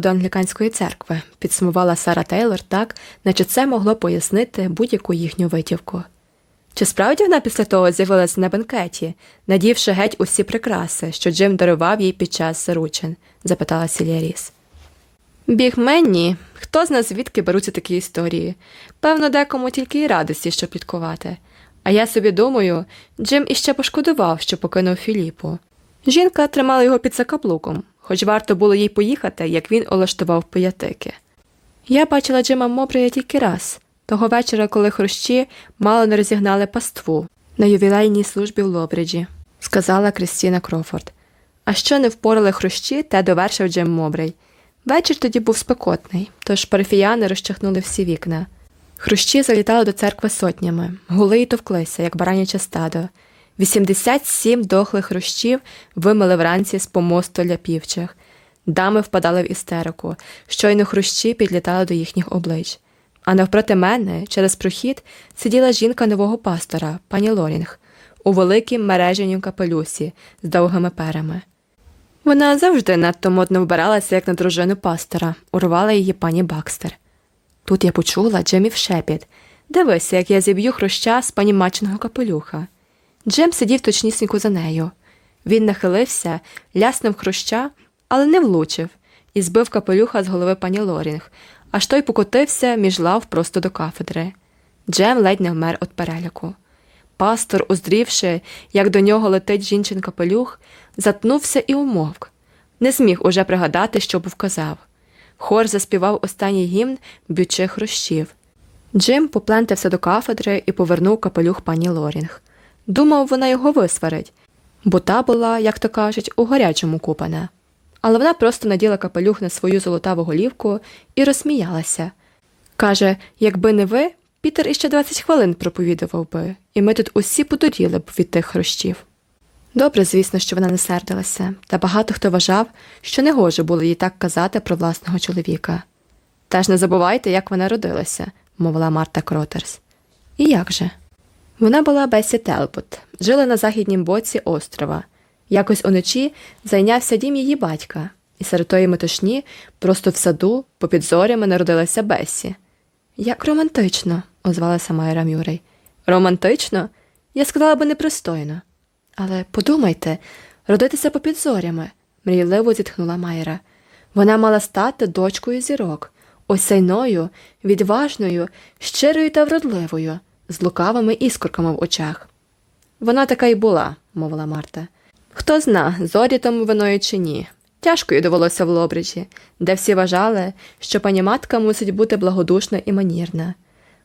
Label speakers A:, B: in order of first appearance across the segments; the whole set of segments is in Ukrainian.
A: до англіканської церкви, підсумувала Сара Тейлор так, наче це могло пояснити будь-яку їхню витівку. Чи справді вона після того з'явилася на бенкеті, надівши геть усі прикраси, що Джим дарував їй під час заручин? запитала Сілія Біг Менні, хто з нас звідки беруться такі історії? Певно, декому тільки й радості, що пліткувати. А я собі думаю, Джим іще пошкодував, що покинув Філіпу. Жінка тримала його під закаплуком, хоч варто було їй поїхати, як він улаштував поятики. Я бачила Джима Мобрея тільки раз того вечора, коли хрущі мало не розігнали паству на ювілейній службі в Лобриджі, сказала Кристіна Крофорд. А що не впорали хрущі, те довершив Джим Мобрей. Вечір тоді був спекотний, тож парафіяни розчахнули всі вікна. Хрущі залітали до церкви сотнями, гули й товклися, як бараняче стадо. 87 дохлих хрущів вимили вранці з помосту ляпівчих. Дами впадали в істерику, щойно хрущі підлітали до їхніх облич. А навпроти мене, через прохід, сиділа жінка нового пастора, пані Лорінг, у великім мереженім капелюсі з довгими перами. Вона завжди надто модно вбиралася, як на дружину пастора, урвала її пані Бакстер. Тут я почула Джемів шепіт дивися, як я зіб'ю хруща з пані маченого капелюха. Джем сидів точнісінько за нею. Він нахилився, ляснув хруща, але не влучив, і збив капелюха з голови пані Лорінг, аж той покотився між лав просто до кафедри. Джем ледь не вмер від переляку. Пастор, уздрівши, як до нього летить жінчин капелюх, затнувся і умовк. Не зміг уже пригадати, що був казав. Хор заспівав останній гімн, б'ючи хрущів. Джим поплентався до кафедри і повернув капелюх пані Лорінг. Думав, вона його висварить, бо та була, як то кажуть, у гарячому купана. Але вона просто наділа капелюх на свою золотаву голівку і розсміялася. Каже, якби не ви, Пітер іще 20 хвилин проповідував би, і ми тут усі подуріли б від тих хрущів. Добре, звісно, що вона не сердилася, та багато хто вважав, що не гоже було їй так казати про власного чоловіка. Та не забувайте, як вона родилася, мовила Марта Кротерс. І як же? Вона була Бесі Телпот, жила на західнім боці острова. Якось уночі зайнявся дім її батька, і серед тої метушні, просто в саду, попід зорями народилася Бесі. Як романтично, озвалася Майра Мюррей. Романтично? Я сказала би непристойно. Але подумайте, родитися попід зорями, мрійливо зітхнула Майра. Вона мала стати дочкою зірок, осяйною, відважною, щирою та вродливою, з лукавими іскорками в очах. Вона така й була, мовила Марта. Хто зна, зорі тому виною чи ні. Тяжко їй довелося в Лобриджі, де всі вважали, що пані матка мусить бути благодушна і манірна.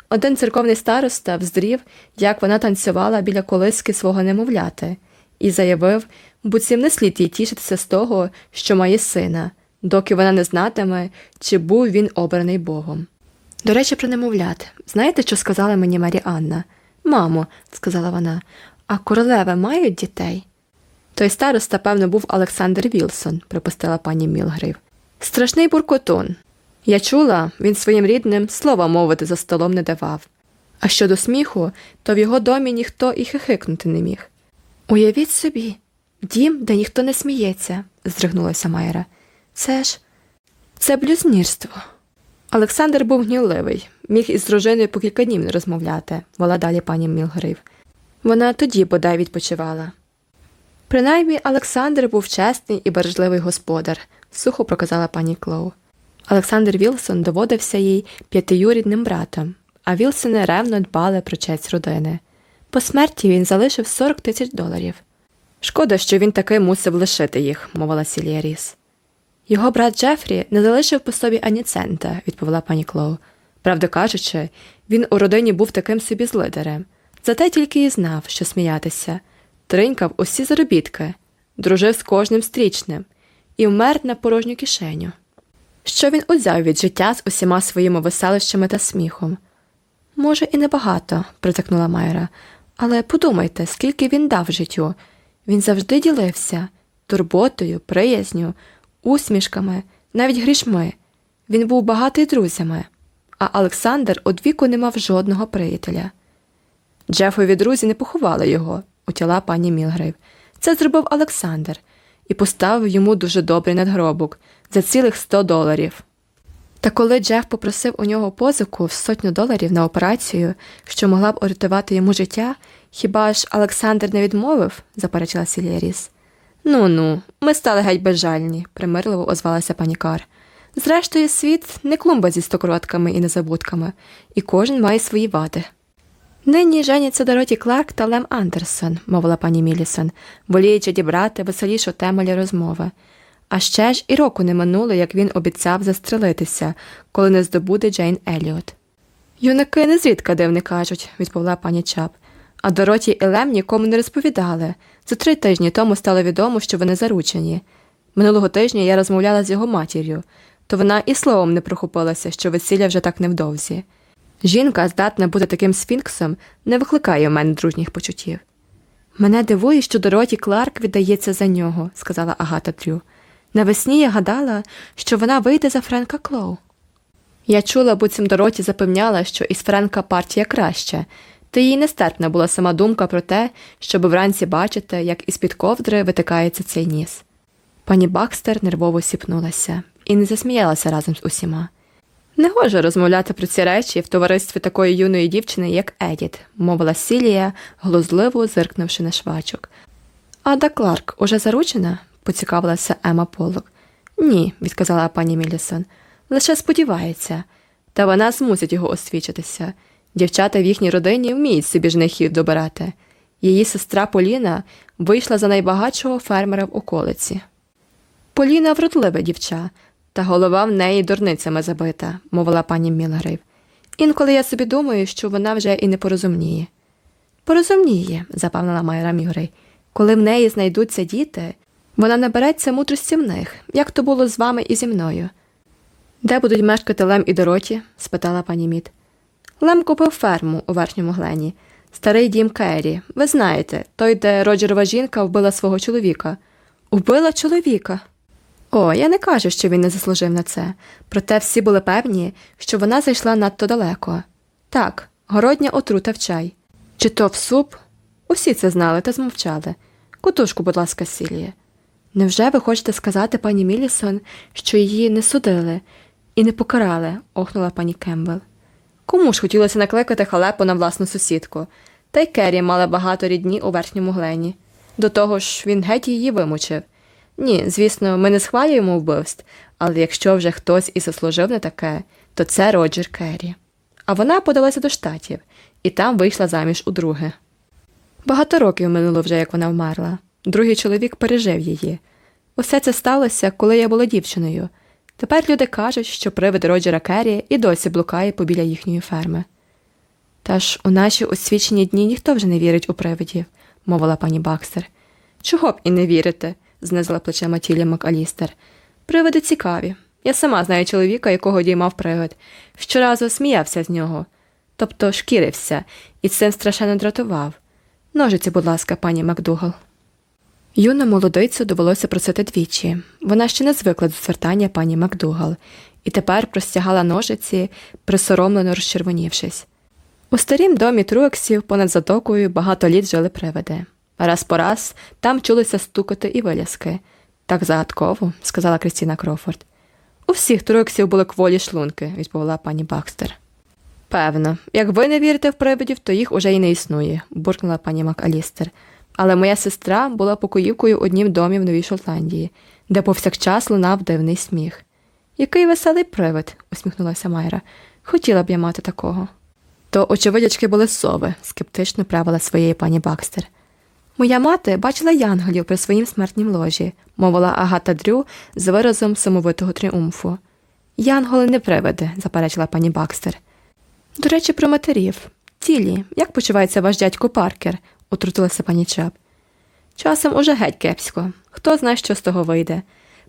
A: Один церковний староста вздрів, як вона танцювала біля колиски свого немовляти, і заявив, буцім не слід їй тішитися з того, що має сина, доки вона не знатиме, чи був він обраний Богом. До речі, про немовлят. Знаєте, що сказала мені Марі Анна? Мамо, сказала вона, а королеви мають дітей? Той староста, певно, був Олександр Вілсон, припустила пані Мілгрив. Страшний буркотун. Я чула, він своїм рідним слова мовити за столом не давав. А щодо сміху, то в його домі ніхто і хихикнути не міг. Уявіть собі, дім, де ніхто не сміється, здригнулася Майра. Це ж це блюзнірство. Олександр був гнівливий, міг із дружиною по кілька днів не розмовляти, вела далі пані Мілгрив. Вона тоді бодай відпочивала. Принаймні Олександр був чесний і бережливий господар, сухо проказала пані Клоу. Олександр Вілсон доводився їй п'ятиюрідним братом, а Вілсони ревно дбали про честь родини. По смерті він залишив 40 тисяч доларів. Шкода, що він таки мусив лишити їх, мовила Сілія. Його брат Джефрі не залишив по собі ані цента, відповіла пані Клоу. Правда кажучи, він у родині був таким собі злидарем, зате тільки і знав, що сміятися, тринькав усі заробітки, дружив з кожним стрічним і вмер на порожню кишеню. Що він узяв від життя з усіма своїми веселищами та сміхом? Може, і небагато, притикнула Майра, але подумайте, скільки він дав життю. Він завжди ділився турботою, приязню, усмішками, навіть грішми. Він був багатий друзями, а Олександр од віку не мав жодного приятеля. Джефові друзі не поховали його, утяла пані Мілгрейв. Це зробив Олександр і поставив йому дуже добрий надгробок за цілих 100 доларів. Та коли Джеф попросив у нього позику в сотню доларів на операцію, що могла б урятувати йому життя, хіба ж Олександр не відмовив? заперечила Сілія. Ну ну, ми стали геть безжальні, примирливо озвалася пані Кар. Зрештою, світ не клумба зі стокротками і незабудками, і кожен має свої вади. Нині женяться Дороті Кларк та Лем Андерсон, мовила пані Мілісон, воліючи дібрати веселішу тему для розмови. А ще ж і року не минуло, як він обіцяв застрелитися, коли не здобуде Джейн Еліот. Юнаки не зрідка дивни кажуть, відповіла пані Чап. А Дороті і Лем нікому не розповідали. За три тижні тому стало відомо, що вони заручені. Минулого тижня я розмовляла з його матір'ю, то вона і словом не прохопилася, що весілля вже так невдовзі. Жінка, здатна бути таким сфінксом, не викликає у мене дружніх почуттів. Мене дивує, що Дороті Кларк віддається за нього, сказала Агата Дрю. Навесні я гадала, що вона вийде за Френка Клоу. Я чула, буцім Дороті запевняла, що із Френка партія краща, та їй нестерпна була сама думка про те, щоб вранці бачити, як із під ковдри витикається цей ніс. Пані Бакстер нервово сіпнулася і не засміялася разом з усіма. Негоже розмовляти про ці речі в товаристві такої юної дівчини, як Едіт, мовила Сілія, глузливо зиркнувши на швачок. Ада Кларк уже заручена? поцікавилася Ема Полок. Ні, відказала пані Мілісон. Лише сподівається, та вона змусить його освічитися. Дівчата в їхній родині вміють собі жнихів добирати. Її сестра Поліна вийшла за найбагатшого фермера в околиці. Поліна вродливе дівча, та голова в неї дурницями забита, мовила пані Мілгрейв. Інколи я собі думаю, що вона вже і не порозумніє. Порозумніє, запевнила Майра Мюррей. Коли в неї знайдуться діти, вона набереться мудрості в них, як то було з вами і зі мною. Де будуть мешкати Лем і Дороті? спитала пані Мід. Лем купив ферму у верхньому глені, старий дім Керрі. Ви знаєте, той, де Роджерова жінка вбила свого чоловіка. Убила чоловіка. О, я не кажу, що він не заслужив на це, проте всі були певні, що вона зайшла надто далеко. Так, городня отрута в чай. Чи то в суп? Усі це знали та змовчали. Кутушку, будь ласка, Сілія. Невже ви хочете сказати пані Мілісон, що її не судили і не покарали? охнула пані Кембл. Кому ж хотілося накликати халепу на власну сусідку, та й Керрі мала багато рідні у верхньому глені. До того ж, він геть її вимучив. Ні, звісно, ми не схвалюємо вбивств, але якщо вже хтось і заслужив на таке, то це Роджер Керрі. А вона подалася до штатів і там вийшла заміж у друге. Багато років минуло вже, як вона вмерла. Другий чоловік пережив її. Усе це сталося, коли я була дівчиною. Тепер люди кажуть, що привид Роджера Керрі і досі блукає побіля їхньої ферми. Та ж у наші освічені дні ніхто вже не вірить у привидів, мовила пані Бакстер. Чого б і не вірити? знизила плече Тілі МакАлістер. Привиди цікаві. Я сама знаю чоловіка, якого діймав привид. Щоразу сміявся з нього, тобто шкірився, і цим страшенно дратував. Ножиці, будь ласка, пані Макдугал. Юну молодицю довелося просити двічі. Вона ще не звикла до звертання пані Макдугал, і тепер простягала ножиці, присоромлено розчервонівшись. У старім домі Труексів понад затокою багато літ жили привиди. Раз по раз там чулися стукоти і виляски. Так загадково, сказала Кристіна Крофорд. У всіх Труексів були кволі шлунки, відповіла пані Бакстер. Певно, як ви не вірите в привидів, то їх уже й не існує, буркнула пані МакАлістер. Але моя сестра була покоївкою однім домі в Новій Шотландії, де повсякчас лунав дивний сміх. Який веселий привид, усміхнулася Майра. Хотіла б я мати такого. То очевидячки були сови, скептично правила своєї пані Бакстер. Моя мати бачила янголів при своїм смертнім ложі, мовила Агата Дрю з виразом самовитого тріумфу. Янголи не привиди, заперечила пані Бакстер. До речі, про матерів. Тілі, як почувається ваш дядько Паркер? Утрутилася пані Чап. Часом уже геть кепсько. Хто знає, що з того вийде.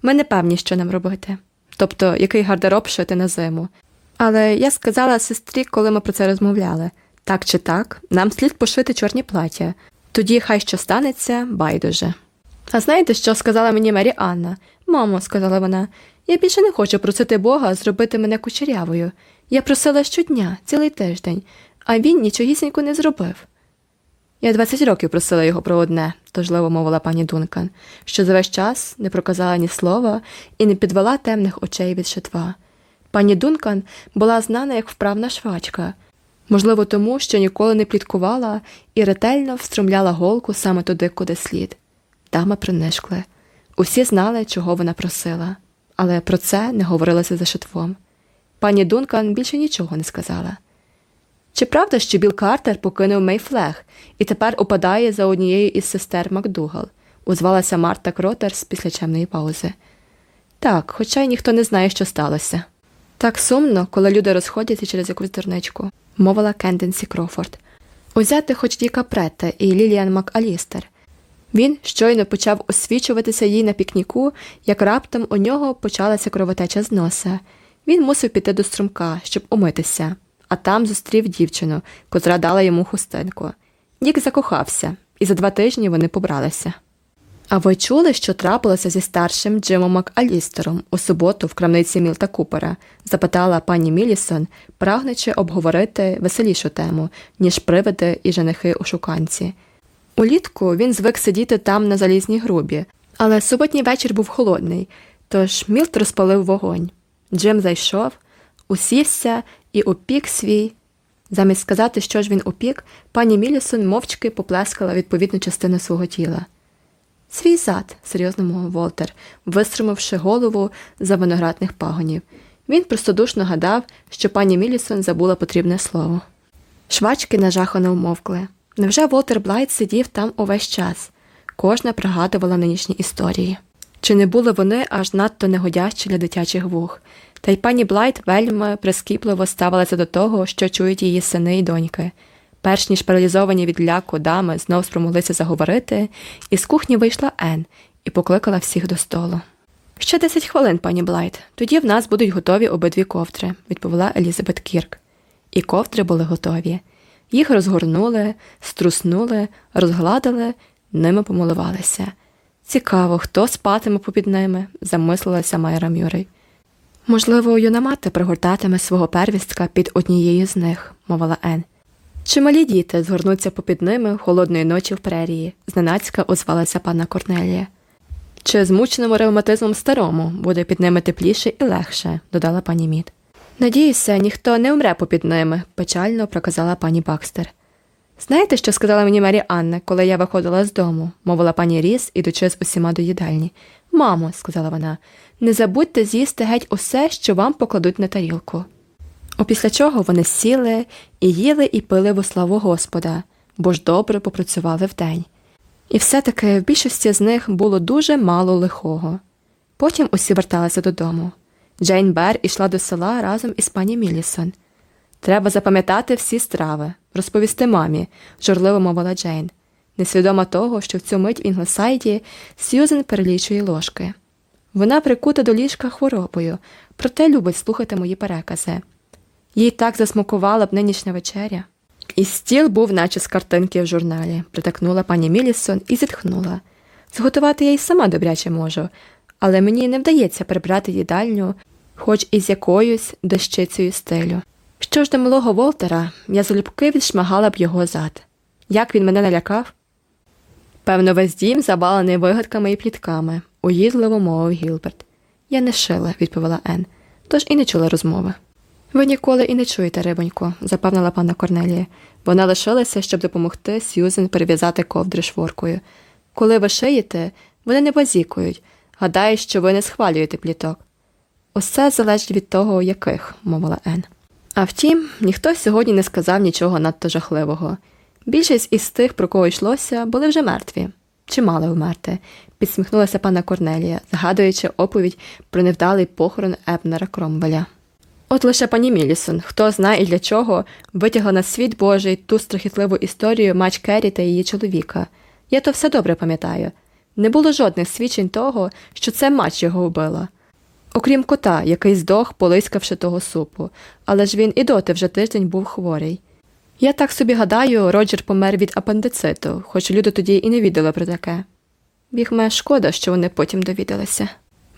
A: Ми не певні, що нам робити. Тобто, який гардероб шити на зиму. Але я сказала сестрі, коли ми про це розмовляли так чи так, нам слід пошити чорні плаття. Тоді хай що станеться, байдуже. А знаєте, що сказала мені Мері Анна? Мамо, сказала вона, я більше не хочу просити Бога зробити мене кучерявою. Я просила щодня, цілий тиждень, а він нічогісінько не зробив. Я 20 років просила його про одне, тожливо мовила пані Дункан, що за весь час не проказала ні слова і не підвела темних очей від шитва. Пані Дункан була знана як вправна швачка, можливо, тому, що ніколи не пліткувала і ретельно встромляла голку саме туди, куди слід. Дама принишкли. Усі знали, чого вона просила, але про це не говорилося за шитвом. Пані Дункан більше нічого не сказала. Чи правда, що Біл Картер покинув Мейфлег і тепер упадає за однією із сестер Макдугал? узвалася Марта Кротерс після чемної паузи. Так, хоча й ніхто не знає, що сталося. Так сумно, коли люди розходяться через якусь дурничку, мовила Кенденсі Крофорд. Узяти хоч Діка Претта і Ліліан МакАлістер. Він щойно почав освічуватися їй на пікніку, як раптом у нього почалася кровотеча з носа. Він мусив піти до струмка, щоб умитися, а там зустрів дівчину, котра дала йому хустинку. Дік закохався, і за два тижні вони побралися. А ви чули, що трапилося зі старшим Джимом МакАлістером у суботу в крамниці Мілта Купера? запитала пані Мілісон, прагнучи обговорити веселішу тему, ніж привиди і женихи у шуканці. Улітку він звик сидіти там на залізній грубі, але суботній вечір був холодний, тож Мілт розпалив вогонь. Джим зайшов, усівся і опік свій. Замість сказати, що ж він опік, пані Мілісон мовчки поплескала відповідну частину свого тіла. Свій зад, серйозно мовив Волтер, вистромивши голову з-за виноградних пагонів. Він простодушно гадав, що пані Мілісон забула потрібне слово. Швачки нажахано вмовкли. Невже Волтер Блайт сидів там увесь час? Кожна пригадувала нинішні історії. Чи не були вони аж надто негодящі для дитячих вух? Та й пані Блайт вельми прискіпливо ставилася до того, що чують її сини й доньки. Перш ніж паралізовані від ляку дами знов спромоглися заговорити, із кухні вийшла Ен і покликала всіх до столу. Ще десять хвилин, пані Блайт, тоді в нас будуть готові обидві ковдри, відповіла Елізабет Кірк. І ковдри були готові. Їх розгорнули, струснули, розгладили, ними помилувалися. Цікаво, хто спатиме попід ними, замислилася Майра Мюррей. Можливо, юна мати пригортатиме свого первістка під однією з них, мовила Ен. Чималі діти згорнуться попід ними холодної ночі в прерії, зненацька озвалася пана Корнелія. Чи змученому ревматизмом старому буде під ними тепліше і легше, додала пані Мід. Надіюся, ніхто не умре попід ними, печально проказала пані Бакстер. Знаєте, що сказала мені Мері Анна, коли я виходила з дому, мовила пані Ріс, ідучи з усіма до їдальні. Мамо, сказала вона, не забудьте з'їсти геть усе, що вам покладуть на тарілку. Опісля чого вони сіли і їли і пили во славу Господа, бо ж добре попрацювали вдень. І все-таки в більшості з них було дуже мало лихого. Потім усі верталися додому. Джейн Бер ішла до села разом із пані Мілісон. Треба запам'ятати всі страви, розповісти мамі, журливо мовила Джейн, несвідома того, що в цю мить в Інглесайді Сьюзен перелічує ложки. Вона прикута до ліжка хворобою, проте любить слухати мої перекази. Їй так засмакувала б нинішня вечеря. І стіл був, наче з картинки в журналі, притакнула пані Мілісон і зітхнула. Зготувати я й сама добряче можу, але мені не вдається прибрати їдальню, хоч із якоюсь дощицею стилю. Що ж до малого Волтера, я залюбки відшмагала б його зад. Як він мене налякав? Певно, весь дім завалений вигадками і плітками, уїдливо мовив Гілберт. Я не шила, відповіла Ен, тож і не чула розмови. Ви ніколи і не чуєте, рибонько, запевнила пана Корнелія. Вона лишилася, щоб допомогти Сьюзен перев'язати ковдри шворкою. Коли ви шиєте, вони не базікують, гадають, що ви не схвалюєте пліток. Усе залежить від того, яких, мовила Ен. А втім, ніхто сьогодні не сказав нічого надто жахливого. Більшість із тих, про кого йшлося, були вже мертві, чи мали вмерти, підсміхнулася пана Корнелія, згадуючи оповідь про невдалий похорон Ебнера Кромвеля. От лише пані Мілісон, хто знає і для чого, витягла на світ Божий ту страхітливу історію Мач Керрі та її чоловіка. Я то все добре пам'ятаю. Не було жодних свідчень того, що це мач його вбила. Окрім кота, який здох, полискавши того супу, але ж він і доти вже тиждень був хворий. Я так собі гадаю, Роджер помер від апендициту, хоч люди тоді і не відали про таке. Бігме шкода, що вони потім довідалися,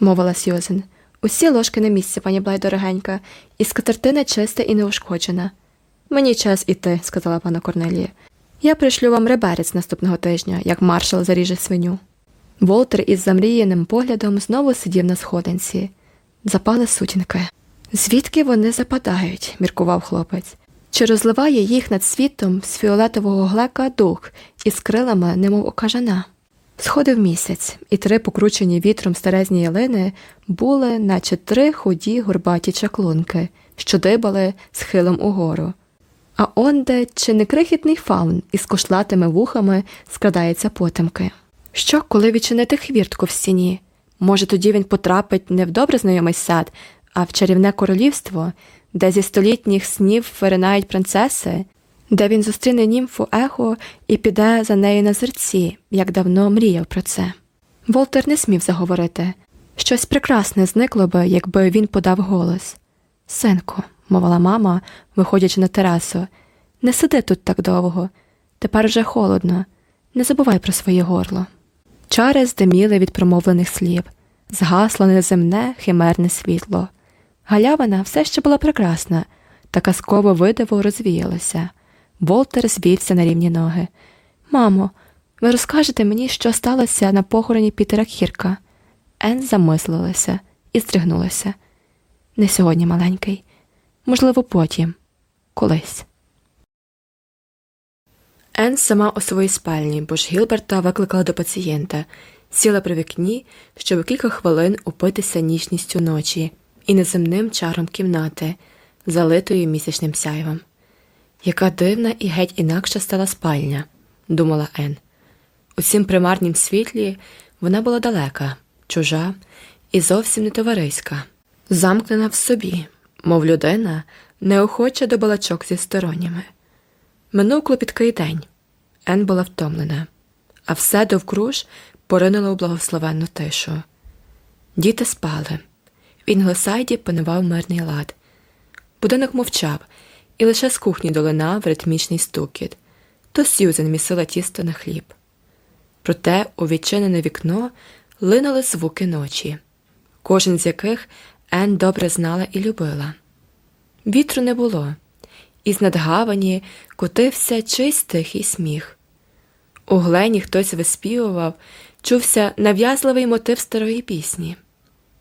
A: мовила Сьюзен. Усі ложки на місці, пані Блай дорогенька, і скатертина чиста і неушкоджена. Мені час іти, сказала пана Корнелія. Я пришлю вам реберець наступного тижня, як маршал заріже свиню. Волтер із замріяним поглядом знову сидів на сходинці. Запали сутінки. Звідки вони западають, міркував хлопець. Чи розливає їх над світом з фіолетового глека дух із крилами, немов окажана? Сходив місяць, і три покручені вітром старезні ялини були, наче три худі горбаті чаклунки, що дибали схилом угору. А онде чи не крихітний фаун із кошлатими вухами скрадається потемки. Що, коли відчинити хвіртку в стіні? Може, тоді він потрапить не в добре знайомий сад, а в чарівне королівство, де зі столітніх снів виринають принцеси, де він зустріне німфу ехо і піде за нею на зерці, як давно мріяв про це. Волтер не смів заговорити. Щось прекрасне зникло би, якби він подав голос. Синку, мовила мама, виходячи на терасу, не сиди тут так довго. Тепер вже холодно. Не забувай про своє горло. Чари здиміли від промовлених слів, згасло неземне химерне світло. Галявина все ще була прекрасна, та казково видиво розвіялося. Волтер звівся на рівні ноги. Мамо, ви розкажете мені, що сталося на похороні Пітера Кірка? Ен замислилася і здригнулася. Не сьогодні, маленький, можливо, потім, колись. Ен сама у своїй спальні, бо ж Гілберта викликала до пацієнта, сіла при вікні, щоб кілька хвилин упитися нічністю ночі і неземним чаром кімнати, залитою місячним сяйвом. Яка дивна і геть інакша стала спальня, думала Ен. У цім примарнім світлі вона була далека, чужа і зовсім не товариська, замкнена в собі, мов людина, неохоча до балачок зі сторонніми. Минув клопіткий день. Ен була втомлена, а все довкруж поринуло у благословенну тишу. Діти спали. В Інглосайді панував мирний лад. Будинок мовчав, і лише з кухні долинав ритмічний стукіт. То Сьюзен місила тісто на хліб. Проте у відчинене вікно линули звуки ночі, кожен з яких Ен добре знала і любила. Вітру не було, і з надгавані котився чийсь тихий сміх. У глені хтось виспівував, чувся нав'язливий мотив старої пісні.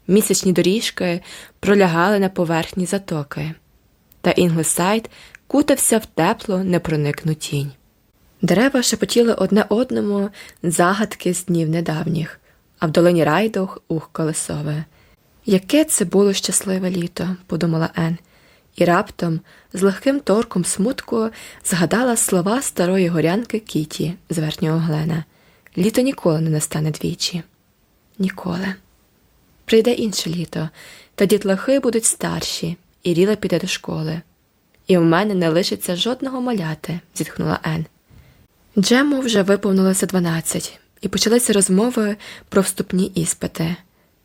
A: Місячні доріжки пролягали на поверхні затоки, та Інглесайд кутався в теплу непроникну тінь. Дерева шепотіли одне одному загадки з днів недавніх, а в долині Райдуг ухкали сови. Яке це було щасливе літо, подумала Ен, і раптом, з легким торком смутку, згадала слова старої горянки Кіті з верхнього глена літо ніколи не настане двічі. Ніколи. Прийде інше літо, та дітлахи будуть старші, і Ріла піде до школи. І в мене не лишиться жодного маляти, зітхнула Ен. Джему вже виповнилося дванадцять, і почалися розмови про вступні іспити.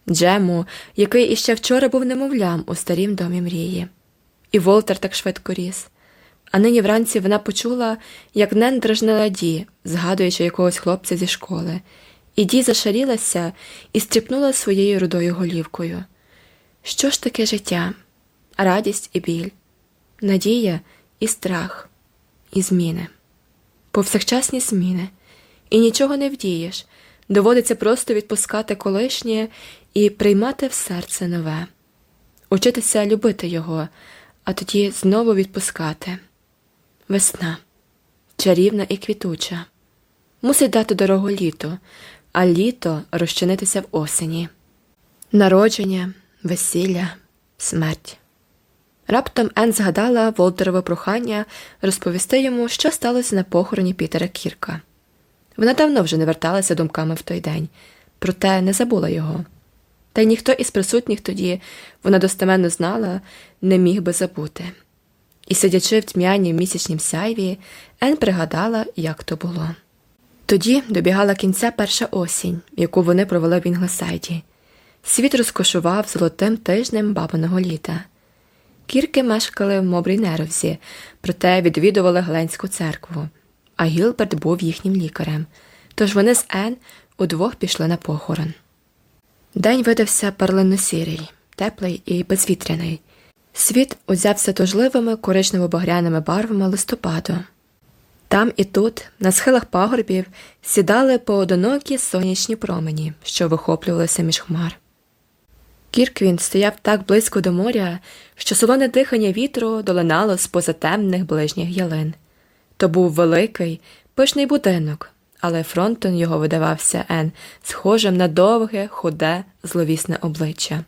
A: Джему, який іще вчора був немовлям у старім домі мрії. І Волтер так швидко ріс. А нині вранці вона почула, як Нен дражнила Ді, згадуючи якогось хлопця зі школи, і Ді зашарілася і стріпнула своєю рудою голівкою. Що ж таке життя? Радість і біль, надія і страх, і зміни, повсякчасні зміни, і нічого не вдієш, доводиться просто відпускати колишнє і приймати в серце нове, учитися любити його, а тоді знову відпускати. Весна, чарівна і квітуча, мусить дати дорогу літо, а літо розчинитися в осені, народження, весілля, смерть. Раптом Ен згадала Волтерове прохання розповісти йому, що сталося на похороні Пітера Кірка. Вона давно вже не верталася думками в той день, проте не забула його. Та й ніхто із присутніх тоді, вона достеменно знала, не міг би забути. І, сидячи в тьмяній місячнім сяйві, Ен пригадала, як то було. Тоді добігала кінця перша осінь, яку вони провели в Інглесайді. Світ розкошував золотим тижнем бабиного літа. Кірки мешкали в Мобрійнеровзі, проте відвідували Гленську церкву, а Гілберт був їхнім лікарем, тож вони з Ен удвох пішли на похорон. День видався перлинно-сірий, теплий і безвітряний. Світ узявся тужливими коричнево-багряними барвами листопаду. Там і тут, на схилах пагорбів, сідали поодинокі сонячні промені, що вихоплювалися між хмар. Кірквін стояв так близько до моря, що солоне дихання вітру долинало з поза темних ближніх ялин. То був великий, пишний будинок, але фронтон його видавався Ен, схожим на довге, худе, зловісне обличчя.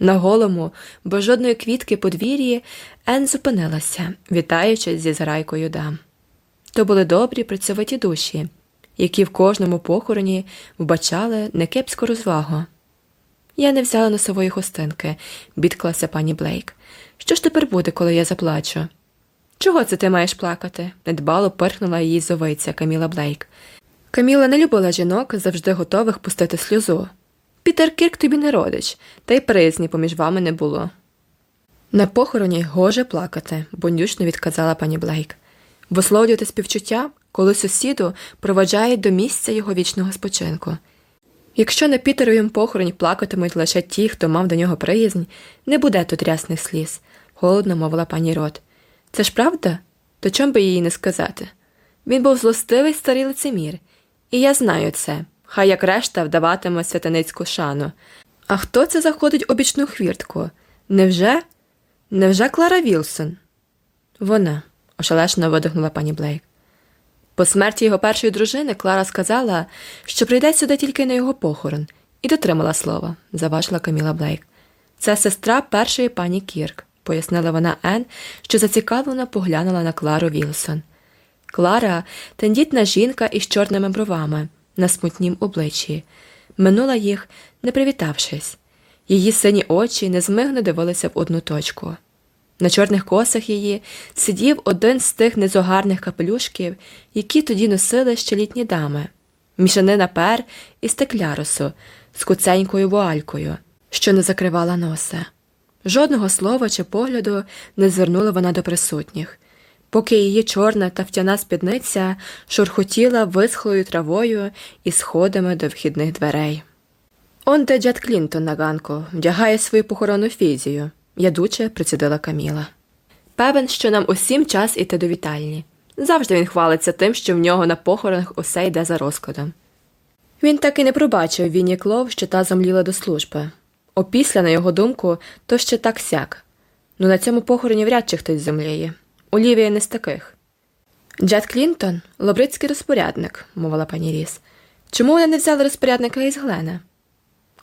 A: На голому, без жодної квітки подвір'ї, Ен зупинилася, вітаючись зі зграйкою дам. То були добрі працьовиті душі, які в кожному похороні вбачали некепську розвагу. Я не взяла носової хустинки, бідклася пані Блейк. Що ж тепер буде, коли я заплачу? Чого це ти маєш плакати? недбало пирхнула її зовиця Каміла Блейк. Каміла не любила жінок, завжди готових пустити сльозу. Пітер Кірк тобі не родич, та й приязні поміж вами не було. На похороні гоже плакати, бонючно відказала пані Блейк. Висловлювати співчуття, коли сусіду проваджають до місця його вічного спочинку. Якщо на Пітеровім похороні плакатимуть лише ті, хто мав до нього приязнь, не буде тут рясних сліз, холодно мовила пані Рот. Це ж правда? То чом би їй не сказати? Він був злостивий старий лицемір, і я знаю це, хай як решта вдаватиме святаницьку шану. А хто це заходить у бічну хвіртку? Невже? Невже Клара Вілсон? Вона, ошелешно видихнула пані Блейк. По смерті його першої дружини Клара сказала, що прийде сюди тільки на його похорон, і дотримала слова, заважила Каміла Блейк. Це сестра першої пані Кірк, пояснила вона Ен, що зацікавлено поглянула на Клару Вілсон. Клара тендітна жінка із чорними бровами на смутнім обличчі, минула їх, не привітавшись. Її сині очі незмигно дивилися в одну точку. На чорних косах її сидів один з тих незогарних капелюшків, які тоді носили ще літні дами, мішанина пер і стекляросу з куценькою вуалькою, що не закривала носа. Жодного слова чи погляду не звернула вона до присутніх, поки її чорна та втяна спідниця шурхотіла висхлою травою і сходами до вхідних дверей. Он де Джет Клінтон на ганку вдягає свою похоронну фізію ядуче прицідила Каміла. Певен, що нам усім час іти до вітальні. Завжди він хвалиться тим, що в нього на похоронах усе йде за розкладом. Він так і не пробачив Вінні Клов, що та замліла до служби. Опісля, на його думку, то ще так сяк. Ну на цьому похороні вряд чи хтось земліє. Олівія не з таких. Джет Клінтон лобрицький розпорядник, мовила пані Ріс. Чому вони не взяли розпорядника із Глена?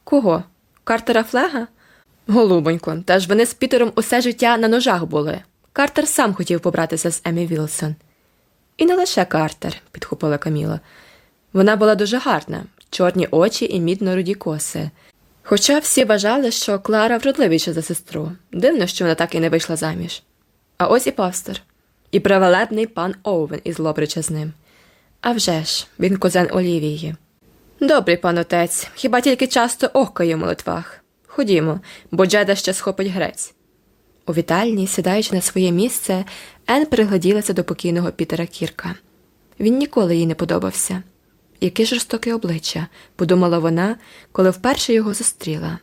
A: Кого? Картера Флега? Голубонько, та ж вони з Пітером усе життя на ножах були. Картер сам хотів побратися з Емі Вілсон. І не лише Картер, підхопила Каміла. Вона була дуже гарна, чорні очі і мідно руді коси. Хоча всі вважали, що Клара вродливіша за сестру. Дивно, що вона так і не вийшла заміж. А ось і пастор, і правелебний пан Оувен із Лобрича з ним. А вже ж, він козен Олівії. Добрий пан отець, хіба тільки часто охкає в молитвах. Ходімо, бо Джеда ще схопить грець. У вітальні, сідаючи на своє місце, Ен пригляділася до покійного Пітера Кірка. Він ніколи їй не подобався. Яке жорстоке обличчя, подумала вона, коли вперше його зустріла.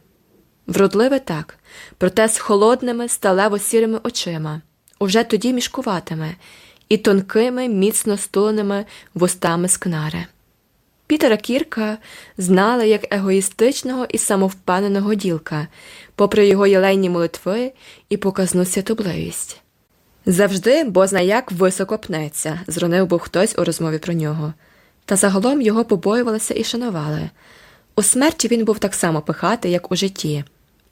A: Вродливе так, проте з холодними, сталево сірими очима, уже тоді мішкуватиме, і тонкими, міцно стуленими вустами скнари. Пітера Кірка знала як егоїстичного і самовпевненого ділка, попри його єлейні молитви і показну святобливість. Завжди бозна як високо пнеться, зронив був хтось у розмові про нього, та загалом його побоювалися і шанували. У смерті він був так само пихатий, як у житті,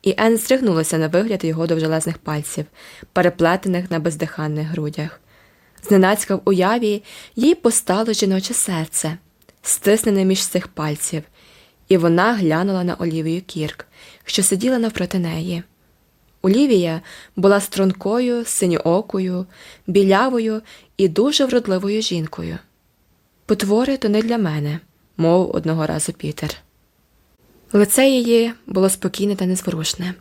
A: і Ен здригнулася на вигляд його довжелезних пальців, переплетених на бездиханних грудях. Зненацька в уяві їй постало жіноче серце стиснене між цих пальців, і вона глянула на Олівію Кірк, що сиділа навпроти неї. Олівія була стрункою, синьоокою, білявою і дуже вродливою жінкою. Потвори то не для мене, мов одного разу Пітер. Лице її було спокійне та незворушне,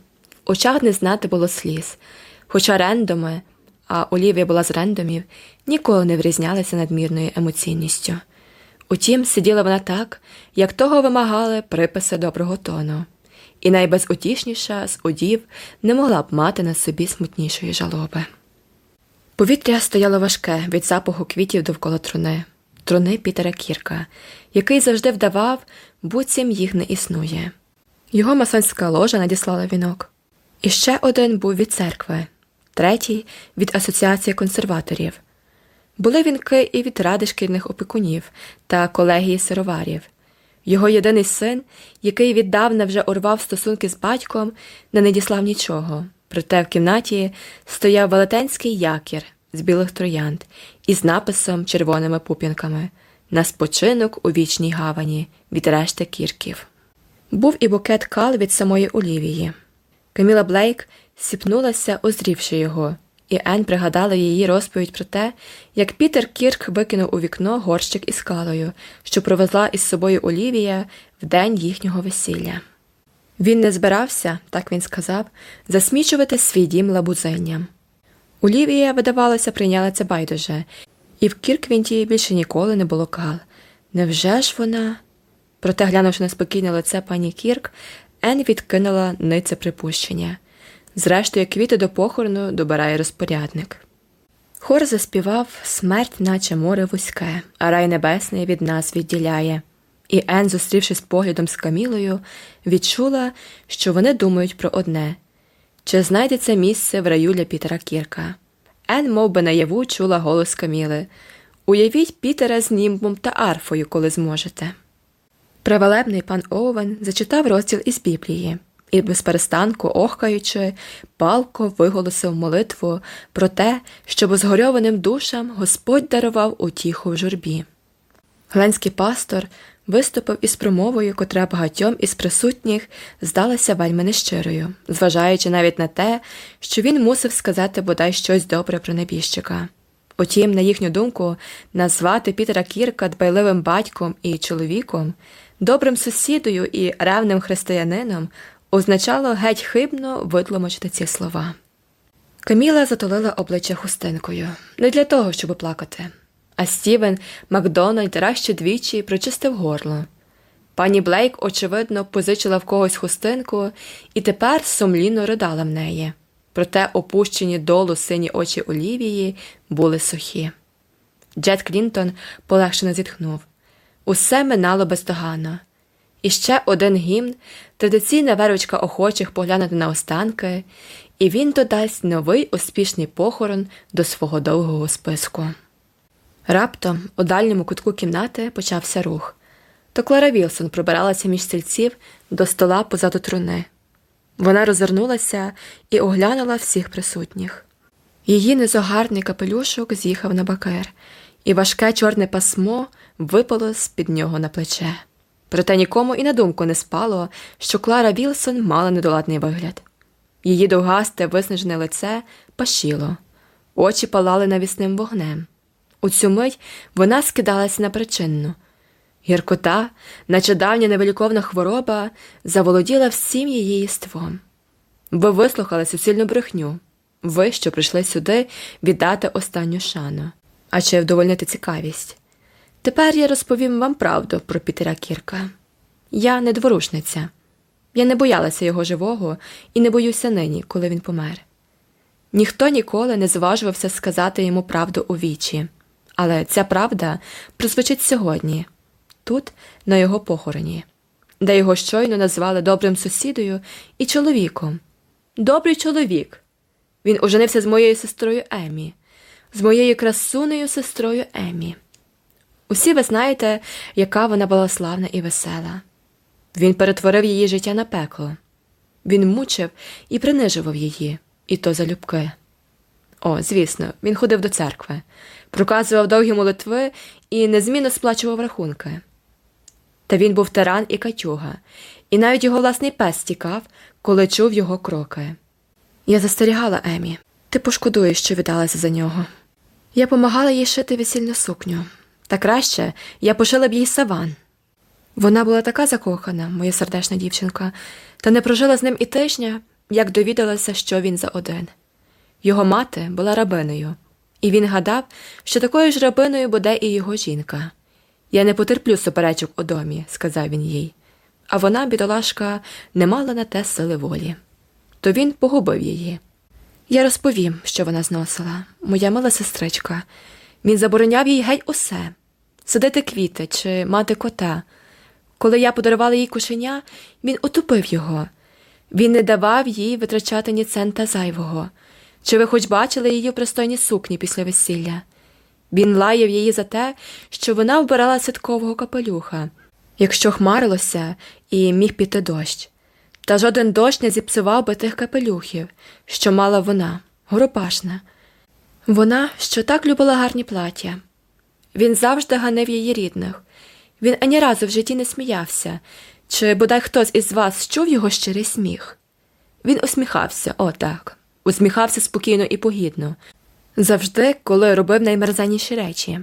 A: в очах не знати було сліз, хоча рендоми, а Олівія була з рендомів, ніколи не врізнялися надмірною емоційністю. Утім, сиділа вона так, як того вимагали приписи доброго тону, і найбезутішніша з удів не могла б мати на собі смутнішої жалоби. Повітря стояло важке від запаху квітів довкола труни, труни Пітера Кірка, який завжди вдавав, буцім їх не існує. Його масонська ложа надіслала вінок. І ще один був від церкви, третій від Асоціації консерваторів. Були вінки і від ради шкільних опікунів та колегії сироварів. Його єдиний син, який віддавна вже урвав стосунки з батьком, не надіслав нічого. Проте в кімнаті стояв велетенський якір з білих троянд із написом червоними пуп'янками на спочинок у вічній гавані від решти кірків. Був і букет кал від самої Олівії. Каміла Блейк сіпнулася, озрівши його, і Ен пригадала її розповідь про те, як Пітер Кірк викинув у вікно горщик із калою, що провезла із собою Олівія в день їхнього весілля. Він не збирався, так він сказав, засмічувати свій дім лабузинням. Олівія, видавалося, прийняла це байдуже, і в Кірквінті більше ніколи не було кал. Невже ж вона? Проте, глянувши на спокійне лице пані Кірк, Ен відкинула нице припущення. Зрештою, квіти до похорону добирає розпорядник. Хор заспівав смерть, наче море вузьке, а рай небесний від нас відділяє. І Ен, зустрівшись поглядом з Камілою, відчула, що вони думають про одне чи знайдеться місце в раю для Пітера Кірка. Ен мов би, наяву чула голос Каміли Уявіть Пітера з німбом та арфою, коли зможете. Превелебний пан Оуен зачитав розділ із Біблії і, безперестанку охкаючи, палко виголосив молитву про те, щоб згорьованим душам Господь дарував утіху в журбі. Гленський пастор виступив із промовою, котра багатьом із присутніх здалася вельми нещирою, зважаючи навіть на те, що він мусив сказати бодай щось добре про небіжчика. Утім, на їхню думку, назвати Пітера Кірка дбайливим батьком і чоловіком, добрим сусідою і ревним християнином означало геть хибно витлумачити ці слова. Каміла затулила обличчя хустинкою не для того, щоб плакати. А Стівен Макдональд раз ще двічі прочистив горло. Пані Блейк, очевидно, позичила в когось хустинку і тепер сумлінно ридала в неї. Проте опущені долу сині очі Олівії були сухі. Джет Клінтон полегшено зітхнув. Усе минало бездоганно. І ще один гімн, традиційна верочка охочих поглянути на останки, і він додасть новий успішний похорон до свого довгого списку. Раптом у дальньому кутку кімнати почався рух. То Клара Вілсон пробиралася між стільців до стола позаду труни. Вона розвернулася і оглянула всіх присутніх. Її незогарний капелюшок з'їхав на бакер, і важке чорне пасмо випало з під нього на плече. Проте нікому і на думку не спало, що Клара Вілсон мала недоладний вигляд. Її довгасте, виснажене лице пашіло, очі палали навісним вогнем. У цю мить вона скидалася на причинну. Гіркота, наче давня невеликовна хвороба, заволоділа всім її єством. Ви вислухали суцільну брехню, ви, що прийшли сюди віддати останню шану, а чи вдовольнити цікавість. Тепер я розповім вам правду про Пітера Кірка. Я не дворушниця. Я не боялася його живого і не боюся нині, коли він помер. Ніхто ніколи не зважувався сказати йому правду у вічі, але ця правда прозвучить сьогодні, тут, на його похороні, де його щойно назвали добрим сусідою і чоловіком. Добрий чоловік. Він оженився з моєю сестрою Емі, з моєю красунею сестрою Емі. Усі ви знаєте, яка вона була славна і весела. Він перетворив її життя на пекло. Він мучив і принижував її, і то залюбки. О, звісно, він ходив до церкви, проказував довгі молитви і незмінно сплачував рахунки. Та він був тиран і катюга, і навіть його власний пес тікав, коли чув його кроки. Я застерігала Емі, ти пошкодуєш, що віддалася за нього. Я помагала їй шити весільну сукню. Та краще я пошила б їй саван. Вона була така закохана, моя сердечна дівчинка, та не прожила з ним і тижня, як довідалася, що він за один. Його мати була рабиною, і він гадав, що такою ж рабиною буде і його жінка. Я не потерплю суперечок у домі, сказав він їй, а вона, бідолашка, не мала на те сили волі. То він погубив її. Я розповім, що вона зносила, моя мила сестричка. Він забороняв їй геть усе садити квіти чи мати кота. Коли я подарувала їй кошеня, він утопив його. Він не давав їй витрачати ні цента зайвого. Чи ви хоч бачили її в пристойній сукні після весілля? Він лаяв її за те, що вона вбирала ситкового капелюха, якщо хмарилося і міг піти дощ. Та жоден дощ не зіпсував би тих капелюхів, що мала вона, горопашна. Вона, що так любила гарні плаття. Він завжди ганив її рідних. Він ані разу в житті не сміявся, чи бодай хтось із вас чув його щирий сміх. Він усміхався, о так, усміхався спокійно і погідно, завжди, коли робив наймерзаніші речі.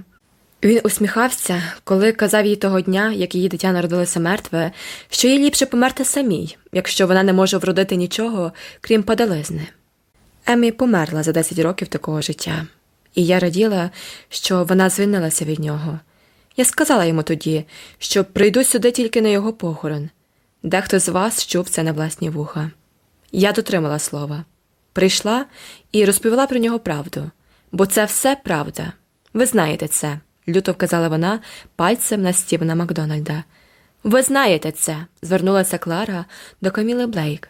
A: Він усміхався, коли казав їй того дня, як її дитя народилося мертве, що їй ліпше померти самій, якщо вона не може вродити нічого, крім падализни. Емі померла за 10 років такого життя, і я раділа, що вона звільнилася від нього. Я сказала йому тоді, що прийду сюди тільки на його похорон. Дехто з вас чув це на власні вуха. Я дотримала слова, прийшла і розповіла про нього правду, бо це все правда. Ви знаєте це, люто вказала вона пальцем на Стівена Макдональда. Ви знаєте це, звернулася Клара до Каміли Блейк.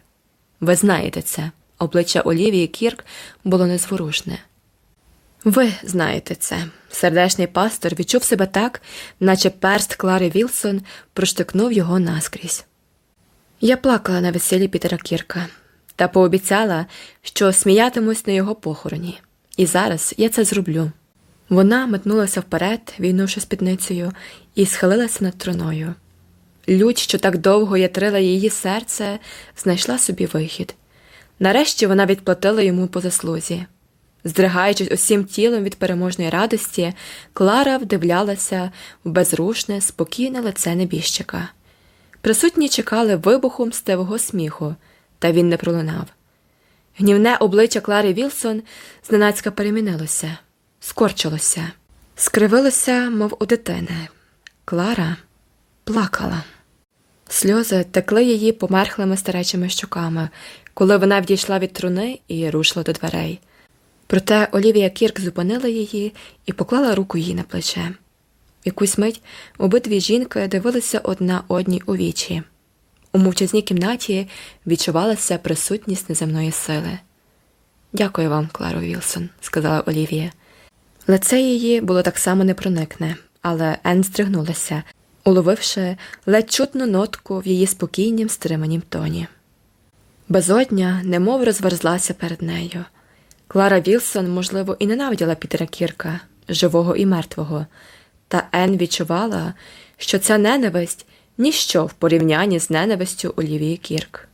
A: Ви знаєте це. Обличчя Олівії Кірк було незворушне. Ви знаєте це. Сердечний пастор відчув себе так, наче перст Клари Вілсон проштикнув його наскрізь. Я плакала на весіллі Пітера Кірка та пообіцяла, що сміятимусь на його похороні, і зараз я це зроблю. Вона метнулася вперед, війнувши спідницею, і схилилася над троною. Лють, що так довго ятрила її серце, знайшла собі вихід. Нарешті вона відплатила йому по заслузі. Здригаючись усім тілом від переможної радості, Клара вдивлялася в безрушне, спокійне лице небіжчика. Присутні чекали вибуху мстивого сміху, та він не пролунав. Гнівне обличчя Клари Вілсон зненацька перемінилося, скорчилося, скривилося, мов у дитини. Клара плакала. Сльози текли її померхлими старечими щоками, коли вона відійшла від труни і рушила до дверей. Проте Олівія Кірк зупинила її і поклала руку їй на плече. Якусь мить обидві жінки дивилися одна одній у вічі. У мовчазній кімнаті відчувалася присутність неземної сили. Дякую вам, Кларо Вілсон, сказала Олівія. Лице її було так само непроникне, але Ен здригнулася, уловивши ледь чутну нотку в її спокійнім стриманім тоні. Безодня немов розверзлася перед нею. Клара Вілсон, можливо, і ненавиділа Пітера Кірка, живого і мертвого, та Ен відчувала, що ця ненависть ніщо в порівнянні з ненавистю Олівії Кірк.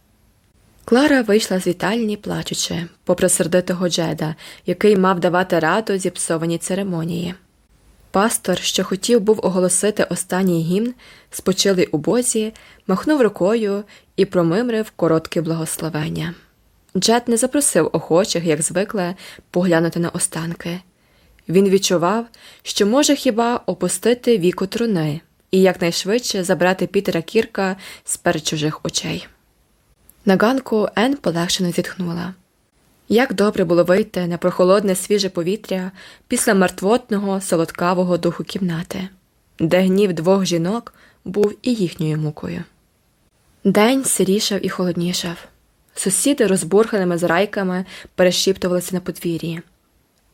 A: Клара вийшла з вітальні, плачучи, попри сердитого Джеда, який мав давати раду зіпсованій церемонії. Пастор, що хотів був оголосити останній гімн, спочилий у бозі, махнув рукою і промимрив коротке благословення. Джет не запросив охочих, як звикли, поглянути на останки. Він відчував, що може хіба опустити віку труни і якнайшвидше забрати Пітера Кірка з перед чужих очей. На ганку Ен полегшено зітхнула. Як добре було вийти на прохолодне свіже повітря після мертвотного солодкавого духу кімнати, де гнів двох жінок був і їхньою мукою. День сирішав і холоднішав. Сусіди розбурханими зрайками перешіптувалися на подвір'ї.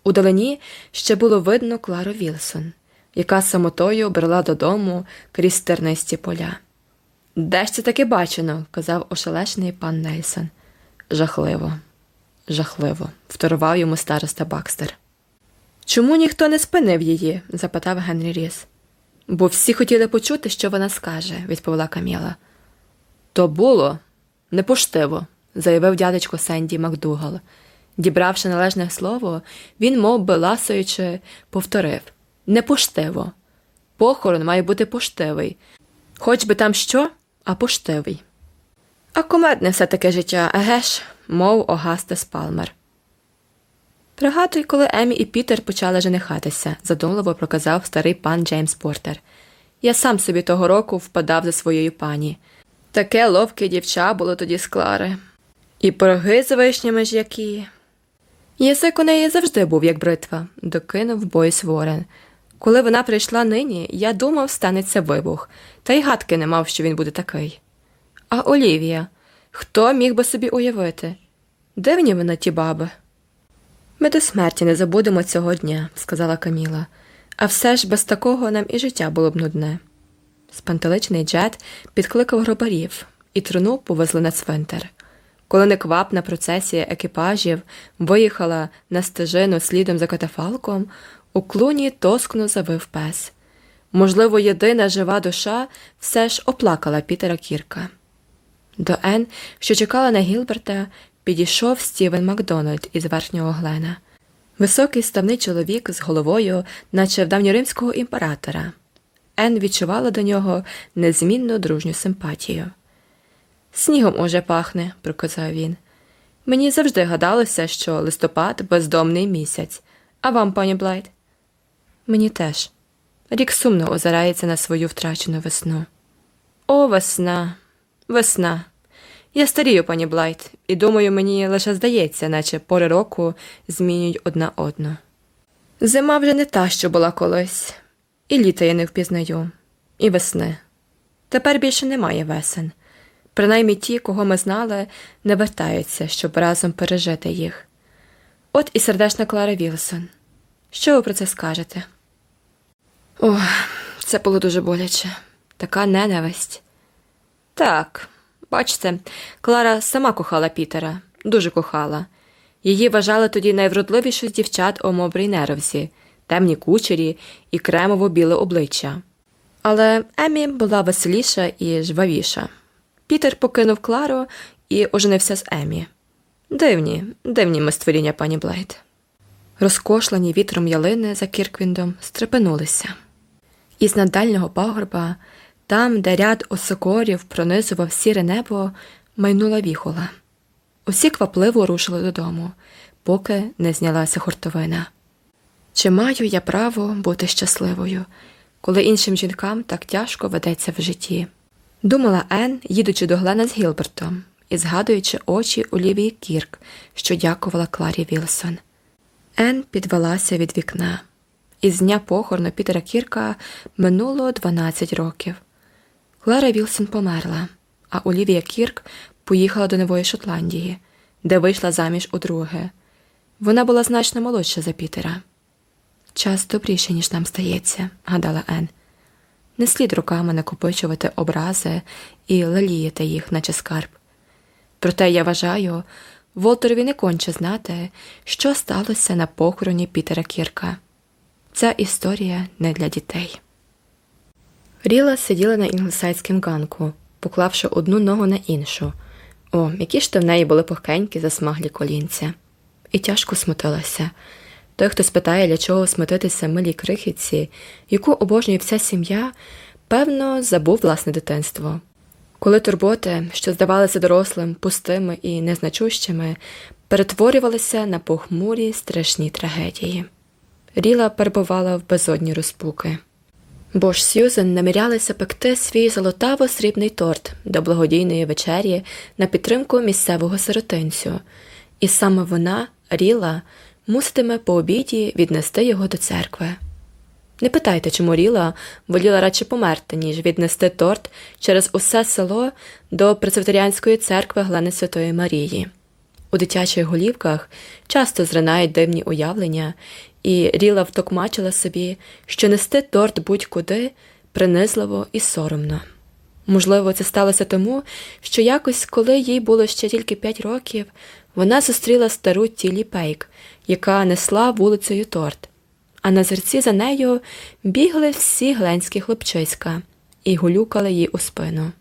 A: Удалині ще було видно Клару Вілсон, яка самотою брела додому крізь тернисті поля. Де ж це таки бачено, казав ошелешений пан Нельсон. Жахливо, жахливо, вторував йому староста Бакстер. Чому ніхто не спинив її? запитав Генрі Ріс. Бо всі хотіли почути, що вона скаже, відповіла Каміла. То було непоштиво, заявив дядечко Сенді Макдугал. Дібравши належне слово, він, мов би ласуючи, повторив Непоштиво. Похорон має бути поштивий. Хоч би там що, а поштивий. А комедне все таке життя, еге ж, мов Огастес Палмер. Пригадуй, коли Емі і Пітер почали женихатися, задумливо проказав старий пан Джеймс Портер. Я сам собі того року впадав за своєю пані. Таке ловке дівча було тоді з Клари. І пироги з вишнями ж які. Язик у неї завжди був як бритва, докинув Бойс Ворен. Коли вона прийшла нині, я думав, станеться вибух, та й гадки не мав, що він буде такий. А Олівія, хто міг би собі уявити? Дивні вони ті баби. Ми до смерті не забудемо цього дня, сказала Каміла, а все ж без такого нам і життя було б нудне. Спантеличний Джет підкликав гробарів, і труну повезли на цвинтар. Коли неквапна процесія екіпажів виїхала на стежину слідом за катафалком, у клуні тоскно завив пес. Можливо, єдина жива душа все ж оплакала Пітера Кірка. До Ен, що чекала на Гілберта, підійшов Стівен Макдональд із верхнього глена. Високий ставний чоловік з головою, наче в давньоримського імператора. Ен відчувала до нього незмінну дружню симпатію. Снігом уже пахне, проказав він. Мені завжди гадалося, що листопад бездомний місяць, а вам, пані Блайт? Мені теж. Рік сумно озирається на свою втрачену весну. О, весна, весна. Я старію, пані Блайт, і думаю, мені лише здається, наче пори року змінюють одна одну. Зима вже не та, що була колись, і літа я не впізнаю, і весни. Тепер більше немає весен. Принаймні ті, кого ми знали, не вертаються, щоб разом пережити їх. От і сердечна Клара Вілсон. Що ви про це скажете? О, це було дуже боляче, така ненависть. Так, бачите, Клара сама кохала Пітера, дуже кохала. Її вважали тоді найвродливішу з дівчат у Мобрій Мобрійнеровзі, темні кучері і кремово біле обличчя. Але Емі була веселіша і жвавіша. Пітер покинув Клару і оженився з Емі. Дивні, дивні ми створіння пані Блейд. Розкошлені вітром ялини за Кірквіндом стрепенулися. Із надальнього пагорба, там, де ряд осокорів пронизував сіре небо, майнула віхола. Усі квапливо рушили додому, поки не знялася хуртовина. Чи маю я право бути щасливою, коли іншим жінкам так тяжко ведеться в житті? Думала Ен, їдучи до Глена з Гілбертом і згадуючи очі Олівії Кірк, що дякувала Кларі Вілсон. Ен підвелася від вікна. Із дня похорону Пітера Кірка минуло 12 років. Клара Вілсон померла, а Олівія Кірк поїхала до Нової Шотландії, де вийшла заміж удруге. Вона була значно молодша за Пітера. Час добріше, ніж нам стається, гадала Ен. Не слід руками накопичувати образи і леліяти їх, наче скарб. Проте я вважаю, Волтерові не конче знати, що сталося на похороні Пітера Кірка. Ця історія не для дітей. Ріла сиділа на інглесайському ганку, поклавши одну ногу на іншу. О, які ж то в неї були пухкенькі засмаглі колінця, і тяжко смутилася. Той, хто спитає, для чого смутитися милій крихітці, яку обожнює вся сім'я, певно, забув власне дитинство. Коли турботи, що здавалися дорослим, пустими і незначущими, перетворювалися на похмурі страшні трагедії. Ріла перебувала в безодні розпуки. Бо ж Сьюзен намірялася пекти свій золотаво срібний торт до благодійної вечері на підтримку місцевого сиротинцю, і саме вона, Ріла, муситиме по обіді віднести його до церкви. Не питайте, чому Ріла воліла радше померти, ніж віднести торт через усе село до пресвітеріанської церкви Глени Святої Марії. У дитячих голівках часто зринають дивні уявлення, і Ріла втокмачила собі, що нести торт будь-куди принизливо і соромно. Можливо, це сталося тому, що якось, коли їй було ще тільки п'ять років, вона зустріла стару тілі Пейк, яка несла вулицею торт, а на зерці за нею бігли всі гленські хлопчиська і гулюкали їй у спину.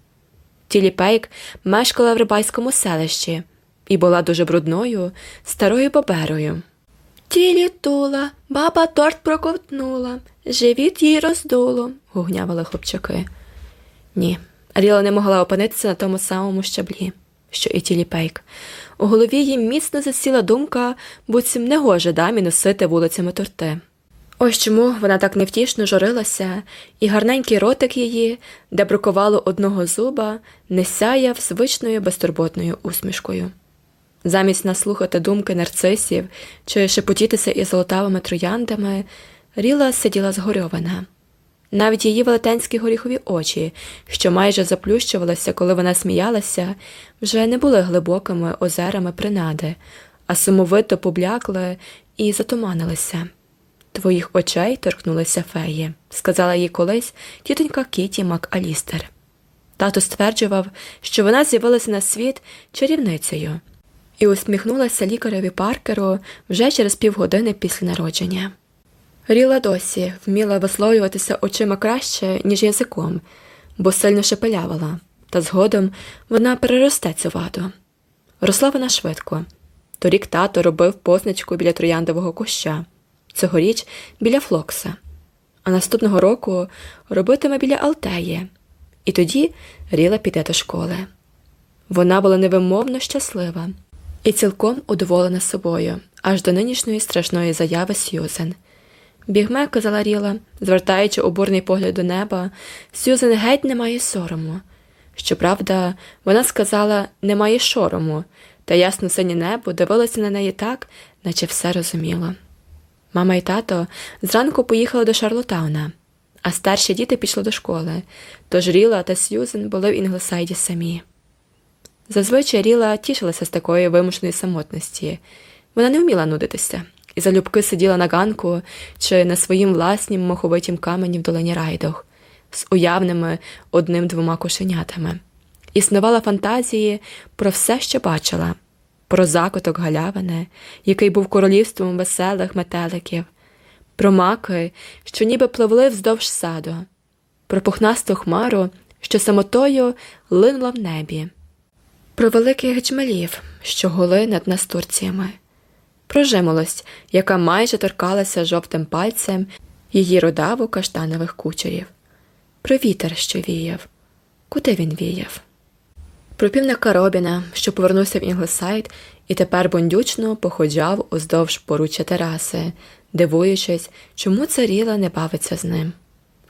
A: Тілі Пейк мешкала в рибайському селищі і була дуже брудною, старою баберою. Тілі тула, баба торт проковтнула, живіт їй роздуло, гугнявали хлопчаки. Ні, Ріла не могла опинитися на тому самому щаблі, що і тілі Пейк. У голові їй міцно засіла думка, буцім негоже дамі носити вулицями торти. Ось чому вона так невтішно журилася, і гарненький ротик її, де бракувало одного зуба, не сяяв звичною безтурботною усмішкою. Замість наслухати думки нарцисів чи шепотітися із золотавими трояндами, Ріла сиділа згорьована. Навіть її велетенські горіхові очі, що майже заплющувалися, коли вона сміялася, вже не були глибокими озерами принади, а сумовито поблякли і затуманилися. Твоїх очей торкнулися феї, сказала їй колись тітонька Кіті МакАлістер. Тато стверджував, що вона з'явилася на світ чарівницею і усміхнулася лікареві Паркеру вже через півгодини після народження. Ріла досі вміла висловлюватися очима краще, ніж язиком, бо сильно шепелявила, та згодом вона переросте цю ваду. Росла вона швидко. Торік тато робив позначку біля трояндового куща, цьогоріч біля Флокса, а наступного року робитиме біля Алтеї, і тоді Ріла піде до школи. Вона була невимовно щаслива і цілком удоволена собою, аж до нинішньої страшної заяви Сьюзен. Бігме, казала Ріла, звертаючи обурний погляд до неба, Сьюзен геть не має сорому. Щоправда, вона сказала немає шорому, та ясно синє небо дивилося на неї так, наче все розуміло. Мама і тато зранку поїхали до Шарлотауна, а старші діти пішли до школи, тож Ріла та Сьюзен були в Інглесайді самі. Зазвичай Ріла тішилася з такої вимушеної самотності. Вона не вміла нудитися і залюбки сиділа на ганку чи на своїм власнім моховитім камені в долині райдох з уявними одним-двома кошенятами. Й снувала фантазії про все, що бачила, про закуток галявини, який був королівством веселих метеликів, про маки, що ніби пливли вздовж саду, про пухнасту хмару, що самотою линула в небі, про великих гечмелів, що гули над настурціями про жимолость, яка майже торкалася жовтим пальцем її родаво каштанових кучерів, про вітер, що віяв, куди він віяв, про півника Робіна, що повернувся в Інглесайд і тепер бундючно походжав уздовж поруччя тераси, дивуючись, чому це Ріла не бавиться з ним.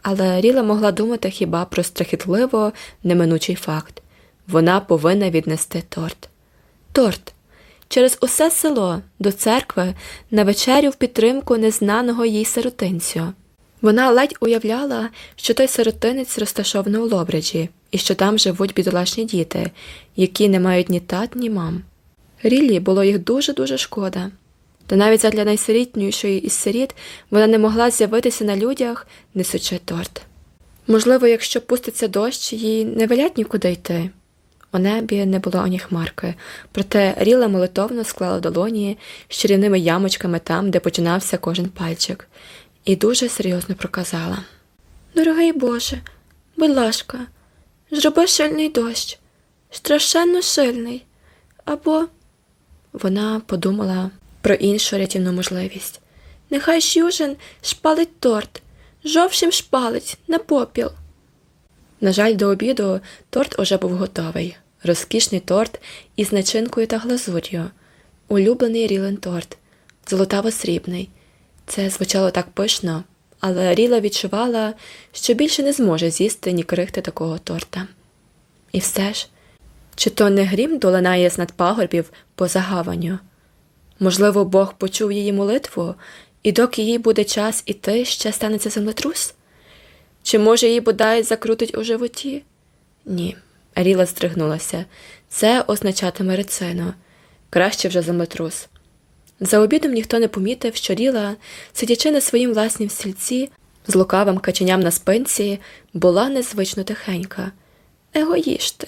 A: Але Ріла могла думати хіба про страхітливо неминучий факт вона повинна віднести торт. Торт, через усе село до церкви на вечерю в підтримку незнаного їй сиротинцю. Вона ледь уявляла, що той сиротинець розташований у Лобриджі і що там живуть бідолашні діти, які не мають ні тат, ні мам. Ріллі було їх дуже-дуже шкода. Та навіть задля найсирітнішої із сиріт вона не могла з'явитися на людях, несучи торт. Можливо, якщо пуститься дощ, їй не велять нікуди йти. У небі не було ані хмарки, проте Ріла молитовно склала долоні з чарівними ямочками там, де починався кожен пальчик, і дуже серйозно проказала Дорогий Боже, будь ласка, зроби шильний дощ, страшенно шильний. Або вона подумала про іншу рятівну можливість. Нехай Шюжин шпалить торт, жовшим шпалить на попіл. На жаль, до обіду торт уже був готовий розкішний торт із начинкою та глазур'ю, улюблений Рілен торт, золотаво срібний. Це звучало так пишно, але Ріла відчувала, що більше не зможе з'їсти ні крихти такого торта. І все ж, чи то не грім долинає з надпагорбів по загаванню? Можливо, Бог почув її молитву, і доки їй буде час іти, ще станеться землетрус? Чи, може, її бодай закрутить у животі? Ні. Ріла здригнулася. Це означатиме рецину. Краще вже землетрус. За обідом ніхто не помітив, що Ріла, сидячи на своїм власнім стільці, з лукавим каченям на спинці, була незвично тихенька. Егоїшти.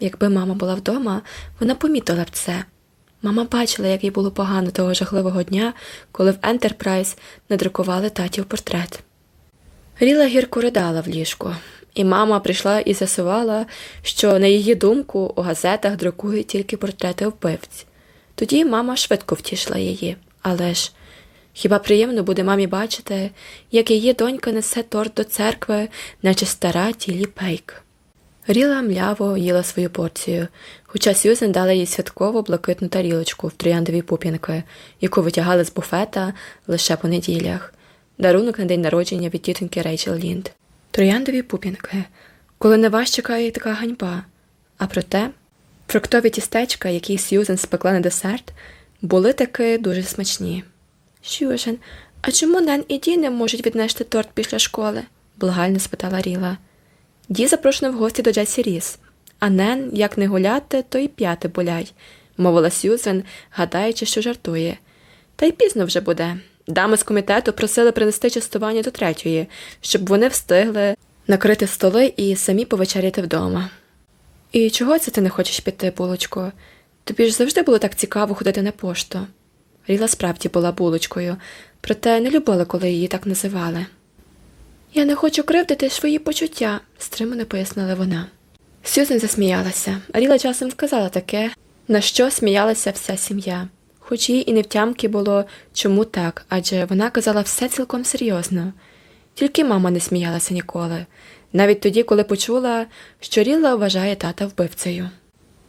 A: Якби мама була вдома, вона помітила б це. Мама бачила, як їй було погано того жахливого дня, коли в Ентерпрайз надрукували татів портрет. Ріла гірко ридала в ліжку, і мама прийшла і з'ясувала, що, на її думку, у газетах друкують тільки портрети вбивць. Тоді мама швидко втішила її, але ж хіба приємно буде мамі бачити, як її донька несе торт до церкви, наче стара тілі пейк. Ріла мляво їла свою порцію, хоча Сюзен дала їй святково блакитну тарілочку в трояндовій пупінки, яку витягали з буфета лише по неділях, дарунок на день народження від тітоньки Рейчел Лінд трояндові пупінки, коли на вас чекає така ганьба, а проте Фруктові тістечка, які Сьюзен спекла на десерт, були таки дуже смачні. Сьюзен, а чому Нен і Ді не можуть віднести торт після школи? благально спитала Ріла. Ді запрошено в гості до Джесі Ріс, а Нен, як не гуляти, то й п'яти болять, мовила Сьюзен, гадаючи, що жартує. Та й пізно вже буде. Дами з комітету просили принести частування до третьої, щоб вони встигли накрити столи і самі повечеряти вдома. І чого це ти не хочеш піти, булочко? Тобі ж завжди було так цікаво ходити на пошту. Ріла справді була булочкою, проте не любила, коли її так називали. Я не хочу кривдити свої почуття, стримано пояснила вона. Сюзен засміялася, Ріла часом вказала таке, на що сміялася вся сім'я, хоч їй і не було, чому так, адже вона казала все цілком серйозно. Тільки мама не сміялася ніколи, навіть тоді, коли почула, що Ріла вважає тата вбивцею.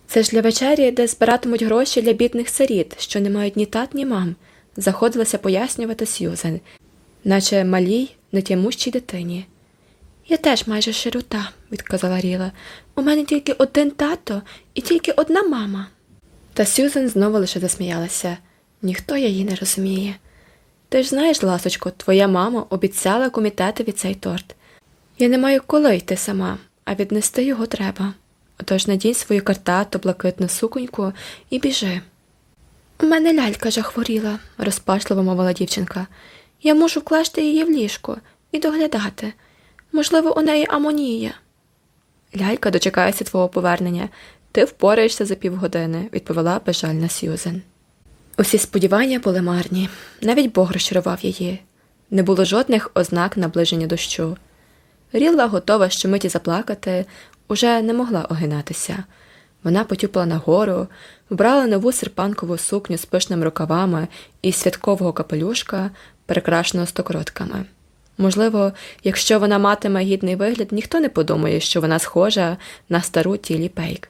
A: Це ж для вечері, де збиратимуть гроші для бідних сиріт, що не мають ні тат, ні мам, заходилася пояснювати Сьюзен, наче малій, нетямущій дитині. Я теж майже широта, відказала Ріла. У мене тільки один тато і тільки одна мама. Та Сьюзен знову лише засміялася. Ніхто її не розуміє. Ти ж знаєш, ласочко, твоя мама обіцяла комітетові цей торт. Я не маю коли йти сама, а віднести його треба. Отож надінь свою картату, блакитну суконьку і біжи. У мене лялька жахворіла, розпачливо мовила дівчинка. Я мушу вкласти її в ліжко і доглядати. Можливо, у неї амонія. Лялька дочекається твого повернення. Ти впораєшся за півгодини, відповіла безжальна Сьюзен. Усі сподівання були марні, навіть Бог розчарував її. Не було жодних ознак наближення дощу. Рілла, готова щомиті заплакати, уже не могла огинатися. Вона потюпала нагору, вбрала нову серпанкову сукню з пишними рукавами і святкового капелюшка, прикрашеного стокротками. Можливо, якщо вона матиме гідний вигляд, ніхто не подумає, що вона схожа на стару Тіллі Пейк.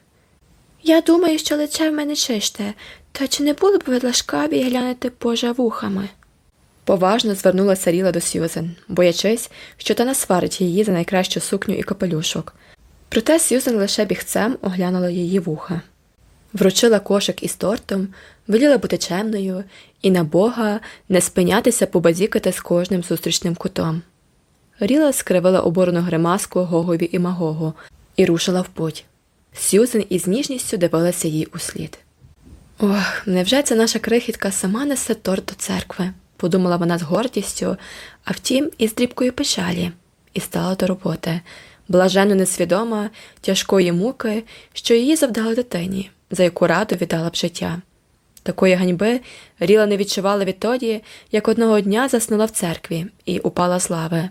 A: Я думаю, що лице в мене чисте, та чи не було б ви ласкаві глянути поза вухами? Поважно звернулася Ріла до Сьюзен, боячись, що та насварить її за найкращу сукню і капелюшок. Проте Сьюзен лише бігцем оглянула її вуха. Вручила кошик із тортом, веліла бути чемною і на Бога не спинятися побазікати з кожним зустрічним кутом. Ріла скривила оборону гримаску Гогові і Магогу і рушила в путь. Сьюзен із ніжністю дивилася їй услід. Ох, невже ця наша крихітка сама несе торт до церкви? подумала вона з гордістю, а втім, із дрібкою печалі, і стала до роботи, блаженно несвідома тяжкої муки, що її завдала дитині, за яку раду віддала б життя. Такої ганьби Ріла не відчувала відтоді, як одного дня заснула в церкві і упала з лави.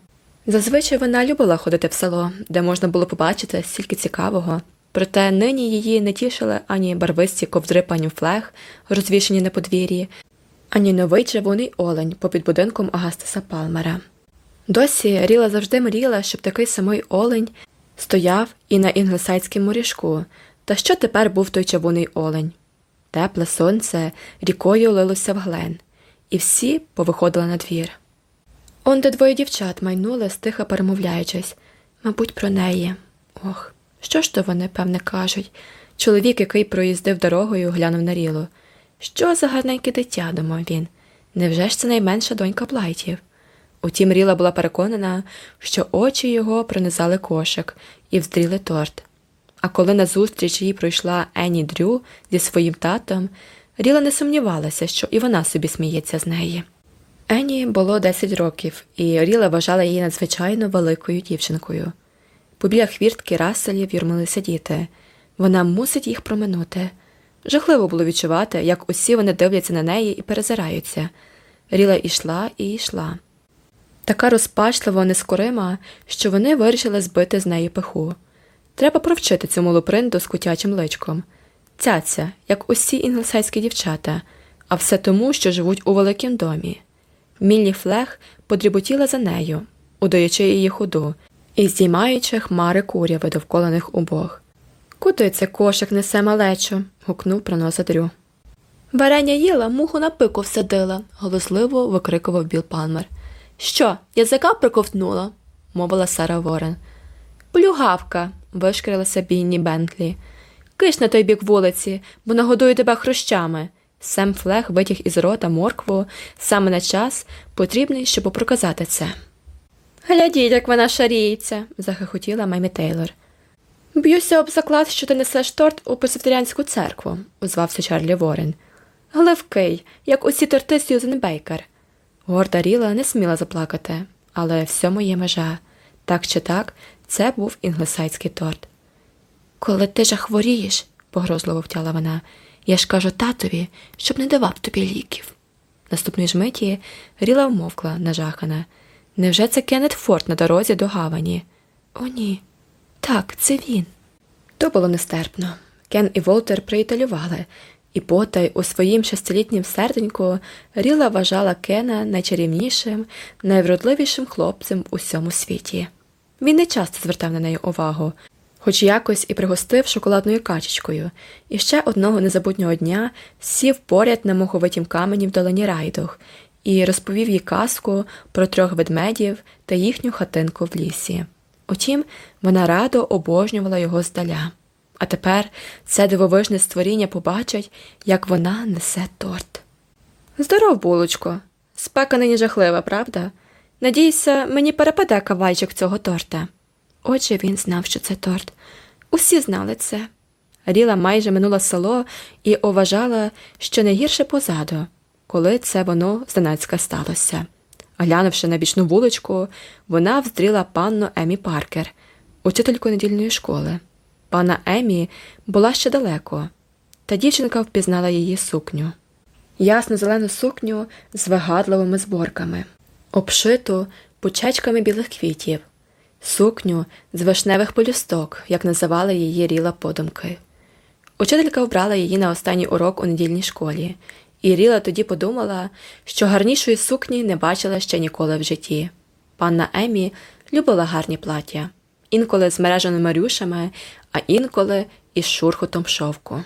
A: Зазвичай вона любила ходити в село, де можна було побачити стільки цікавого, проте нині її не тішили ані барвисті ковдри флег, розвішені на подвір'ї, ані новий червоний олень попід будинком Агастаса Палмера. Досі Ріла завжди мріяла, щоб такий самий олень стояв і на інглесайському морішку, та що тепер був той червоний олень. Тепле сонце рікою лилося в глен, і всі повиходили на двір. Он де двоє дівчат майнули, стиха перемовляючись, мабуть, про неї. Ох, що ж то вони, певне, кажуть. Чоловік, який проїздив дорогою, глянув на рілу. Що за гарненьке дитя, думав він. Невже ж це найменша донька Блайтів? Утім, Ріла була переконана, що очі його пронизали кошик і вздріли торт. А коли назустріч їй пройшла Ені Дрю зі своїм татом, Ріла не сумнівалася, що і вона собі сміється з неї. Ені було 10 років, і Ріла вважала її надзвичайно великою дівчинкою. Побіля хвіртки Расселів юрмилися діти. Вона мусить їх проминути. Жахливо було відчувати, як усі вони дивляться на неї і перезираються. Ріла йшла і йшла. Така розпачлива, нескорима, що вони вирішили збити з неї пиху. Треба провчити цю лупринду з кутячим личком. Цяця, як усі інглесайські дівчата, а все тому, що живуть у великім домі. Міллі Флех подріботіла за нею, удаючи її ходу і здіймаючи хмари куряви довкола них обох. Куди це кошик несе малечу? гукнув проноса Дрю. Варення їла, муху на пику всадила, голосливо викрикував Біл Палмер. Що, язика приковтнула? мовила Сара Ворен. Плюгавка, вишкрилася Бінні Бентлі. киш на той бік вулиці, бо нагодую тебе хрущами. Сем Флег витяг із рота моркву саме на час, потрібний, щоб проказати це. Глядіть, як вона шаріється, захихотіла Мемі Тейлор. Б'юся об заклад, що ти несеш торт у пресвітеріанську церкву, озвався Чарлі Ворен. Гливкий, як усі торти Сьюзен Бейкер. Горда Ріла не сміла заплакати, але всьому є межа. Так чи так, це був інглесайдський торт. Коли ти ж хворієш, погрозливо втяла вона, я ж кажу татові, щоб не давав тобі ліків. Наступної ж миті Ріла вмовкла нажахана. Невже це Кеннет Форд на дорозі до гавані? О, ні. Так, це він. То було нестерпно. Кен і Волтер приятелювали, і потай у своїм шестилітнім серденьку Ріла вважала Кена найчарівнішим, найвродливішим хлопцем в усьому світі. Він не часто звертав на неї увагу, хоч якось і пригостив шоколадною качечкою, і ще одного незабутнього дня сів поряд на моховитім камені в долині райдух і розповів їй казку про трьох ведмедів та їхню хатинку в лісі. Утім, вона радо обожнювала його здаля. А тепер це дивовижне створіння побачить, як вона несе торт. Здоров, булочко. Спека нині жахлива, правда? Надіюся, мені перепаде кавайчик цього торта. Отже, він знав, що це торт. Усі знали це. Ріла майже минула село і уважала, що не гірше позаду, коли це воно зненацька сталося. Глянувши на бічну вуличку, вона вздріла панну Емі Паркер, учительку недільної школи. Пана Емі була ще далеко, та дівчинка впізнала її сукню. Ясно зелену сукню з вигадливими зборками, обшиту пучечками білих квітів, сукню з вишневих полюсток, як називали її Ріла подумки. Учителька вбрала її на останній урок у недільній школі, і Ріла тоді подумала, що гарнішої сукні не бачила ще ніколи в житті. Панна Емі любила гарні плаття, інколи з мереженими рюшами, а інколи із шурхотом шовку.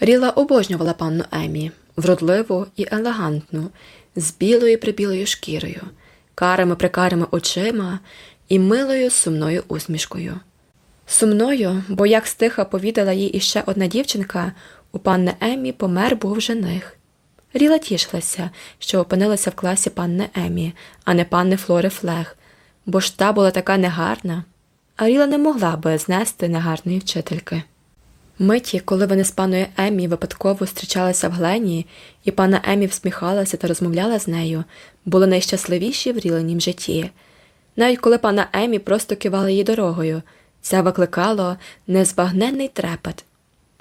A: Ріла обожнювала панну Емі, вродливу і елегантну, з білою прибілою шкірою, карими прикарими очима і милою сумною усмішкою. Сумною, бо, як стиха повідала їй іще одна дівчинка, у панни Емі помер був жених. Ріла тішилася, що опинилася в класі панни Емі, а не панни Флори Флег, бо ж та була така негарна, а Ріла не могла би знести негарної вчительки. Миті, коли вони з паною Емі випадково зустрічалися в Глені, і пана Емі всміхалася та розмовляла з нею, були найщасливіші в ріленім житті. Навіть коли пана Емі просто кивала її дорогою, це викликало незбагненний трепет.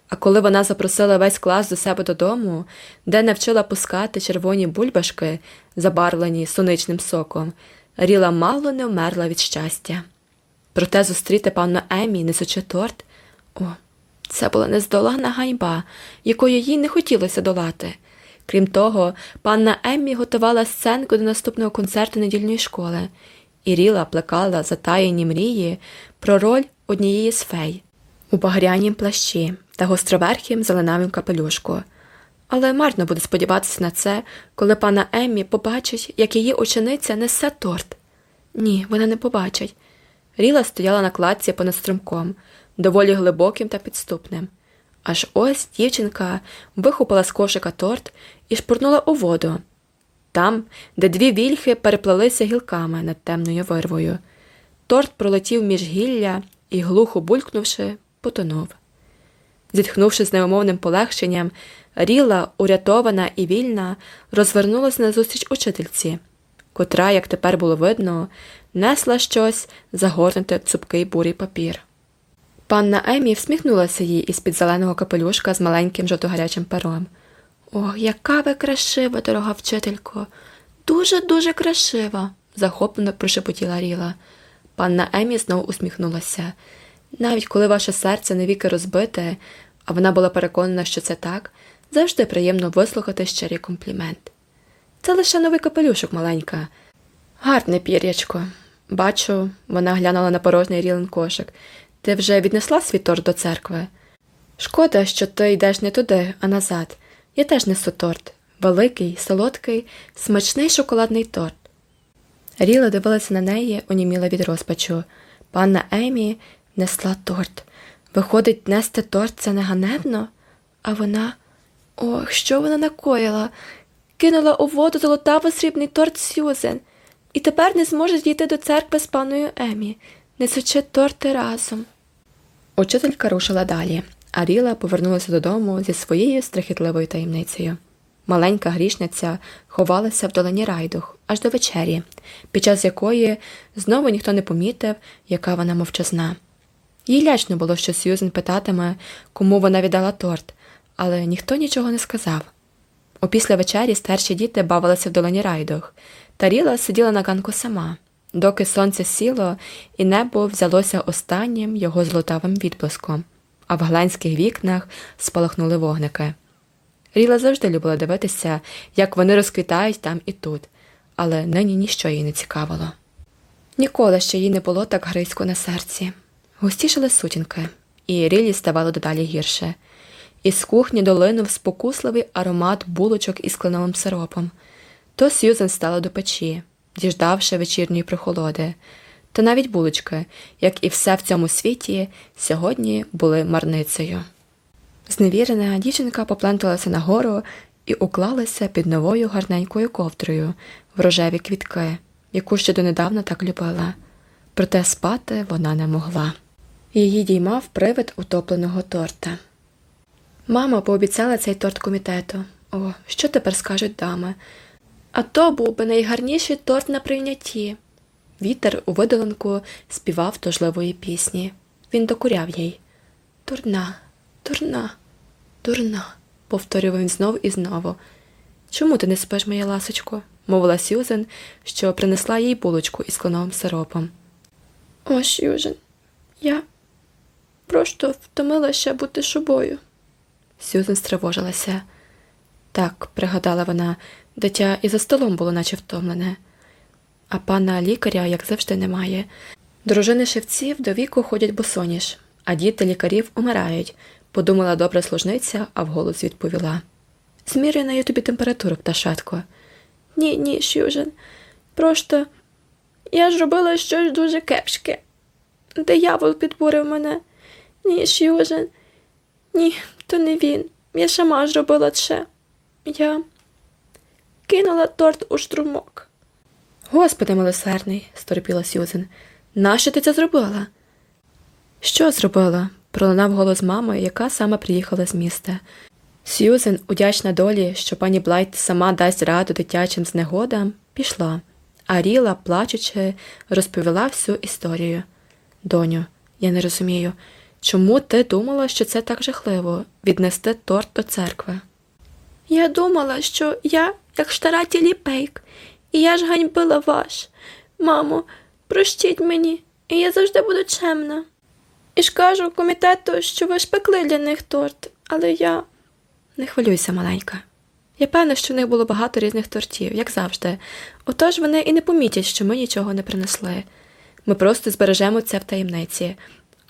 A: А коли вона запросила весь клас до себе додому, де навчила пускати червоні бульбашки, забарвлені соничним соком, Ріла мало не вмерла від щастя. Проте зустріти панну Емі, несучи торт, о, це була нездолана ганьба, якою їй не хотілося долати. Крім того, панна Еммі готувала сценку до наступного концерту недільної школи, і Ріла плекала затаєні мрії про роль однієї з фей у багрянім плащі та гостроверхім зеленавим капелюшку. Але марно буде сподіватися на це, коли пана Еммі побачить, як її учениця несе торт. Ні, вона не побачить. Ріла стояла на кладці понад струмком, доволі глибоким та підступним. Аж ось дівчинка вихопила з кошика торт і шпурнула у воду, там, де дві вільхи переплелися гілками над темною вирвою. Торт пролетів між гілля і, глухо булькнувши, потонув. Зітхнувши з неумовним полегшенням, Ріла, урятована і вільна, розвернулася назустріч учительці, котра, як тепер було видно, несла щось загорнуте в цупкий бурий папір. Панна Емі всміхнулася їй із під зеленого капелюшка з маленьким жовтогарячим пером. О, яка ви красива, дорога вчителько, дуже дуже красива, захоплено прошепотіла Ріла. Панна Емі знову усміхнулася. Навіть коли ваше серце навіки розбите, а вона була переконана, що це так, завжди приємно вислухати щирий комплімент. Це лише новий капелюшок маленька, гарне пір'ячко. Бачу, вона глянула на порожній рілен кошик. Ти вже віднесла свій торт до церкви? Шкода, що ти йдеш не туди, а назад. Я теж несу торт великий, солодкий, смачний шоколадний торт. Ріла дивилася на неї, оніміла від розпачу. Панна Емі несла торт, Виходить, нести торт це не ганебно, а вона. Ох, що вона накоїла? Кинула у воду золотаво срібний торт Сюзен, і тепер не зможе дійти до церкви з паною Емі, несучи торти разом. Учителька рушила далі, а Ріла повернулася додому зі своєю страхітливою таємницею. Маленька грішниця ховалася в долині райдух аж до вечері, під час якої знову ніхто не помітив, яка вона мовчазна. Їй лячно було, що Сьюзен питатиме, кому вона віддала торт, але ніхто нічого не сказав. Опісля вечері старші діти бавилися в долині райдух, та Ріла сиділа на ганку сама, доки сонце сіло і небо взялося останнім його золотавим відблиском, а в гланських вікнах спалахнули вогники. Ріла завжди любила дивитися, як вони розквітають там і тут, але нині ніщо її не цікавило. Ніколи ще їй не було так гризько на серці. Густішали сутінки, і Рілі ставало дедалі гірше. Із кухні долинув спокусливий аромат булочок із кленовим сиропом. То Сьюзен стала до печі, діждавши вечірньої прохолоди. Та навіть булочки, як і все в цьому світі, сьогодні були марницею. Зневірена дівчинка попленталася нагору і уклалася під новою гарненькою ковдрою в рожеві квітки, яку ще донедавна так любила. Проте спати вона не могла. Її діймав привид утопленого торта. Мама пообіцяла цей торт комітету. О, що тепер скажуть дами? А то був би найгарніший торт на прийнятті. Вітер у видоленку співав тужливої пісні. Він докуряв їй. Дурна, дурна, дурна, повторював він знов і знову. Чому ти не спиш, моя ласочко? мовила Сюзен, що принесла їй булочку із кленовим сиропом. О, Сюзен, я просто втомилася бути шубою. Сюзен стривожилася. Так, пригадала вона, дитя і за столом було наче втомлене, а пана лікаря, як завжди, немає. Дружини шевців до віку ходять босоніж, а діти лікарів умирають, подумала добра служниця, а вголос відповіла. Зміряю на я тобі температуру, пташатко. Ні, ні, Сюжен. Просто я ж робила щось дуже кепське. Диявол підбурив мене. Ні, Сюжен. Ні, то не він. Я сама зробила це. Я кинула торт у струмок. Господи милосердний, сторопіла Сюзен. Нащо ти це зробила? Що зробила? пролунав голос мами, яка саме приїхала з міста. Сьюзен, удячна долі, що пані Блайт сама дасть раду дитячим знегодам, пішла, а Ріла, плачучи, розповіла всю історію. Доню, я не розумію, чому ти думала, що це так жахливо віднести торт до церкви? Я думала, що я, як стара тіліпейк, і я ж ганьбила ваш. Мамо, простіть мені, і я завжди буду чемна. І ж кажу комітету, що ви ж пекли для них торт, але я. Не хвилюйся, маленька. Я певна, що в них було багато різних тортів, як завжди. Отож вони і не помітять, що ми нічого не принесли. Ми просто збережемо це в таємниці,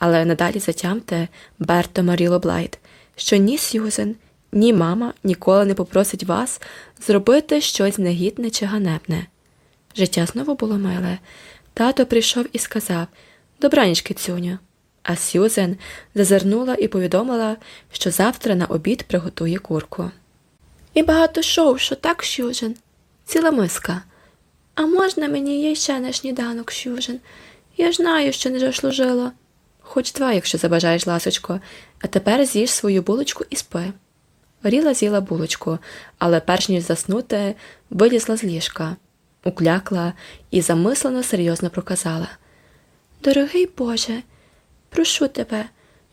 A: але надалі затямте, Берто Маріло Блайт, що ні Сьюзен, ні мама ніколи не попросить вас зробити щось негідне чи ганебне. Життя знову було миле. Тато прийшов і сказав Добраніч, кицюню. А Сюзен зазирнула і повідомила, що завтра на обід приготує курку. І багато шоу, що так, Сюзен? Ціла миска. А можна мені яйце на сніданок, Сюзен? Я знаю, що не заслужила. Хоч два, якщо забажаєш, ласочко, а тепер з'їж свою булочку і спи. Ріла з'їла булочку, але перш ніж заснути, вилізла з ліжка, уклякла і замислено серйозно проказала Дорогий Боже, прошу тебе,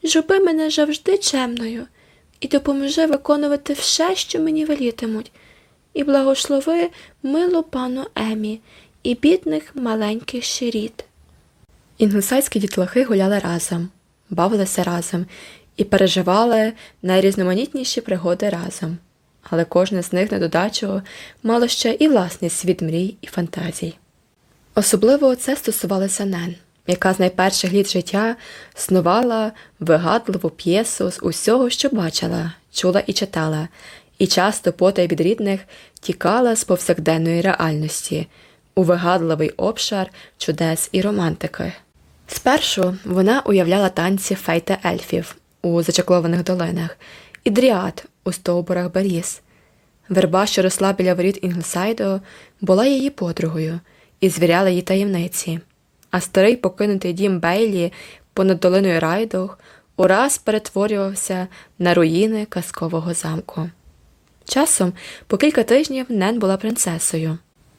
A: зроби мене завжди чемною і допоможи виконувати все, що мені велітимуть, і благослови милу пану Емі і бідних маленьких щиріт. Інглесайські дітлахи гуляли разом, бавилися разом і переживали найрізноманітніші пригоди разом, але кожне з них на додачу мало ще і власний світ мрій і фантазій. Особливо це стосувалося Нен, яка з найперших літ життя снувала вигадливу п'єсу з усього, що бачила, чула і читала, і часто потай від рідних тікала з повсякденної реальності у вигадливий обшар чудес і романтики. Спершу вона уявляла танці фейта ельфів у зачаклованих долинах і дріад у стовбурах Беріс. Верба, що росла біля воріт Інглсайду, була її подругою і звіряла їй таємниці, а старий покинутий дім Бейлі понад долиною Райдух ураз перетворювався на руїни казкового замку. Часом по кілька тижнів Нен була принцесою.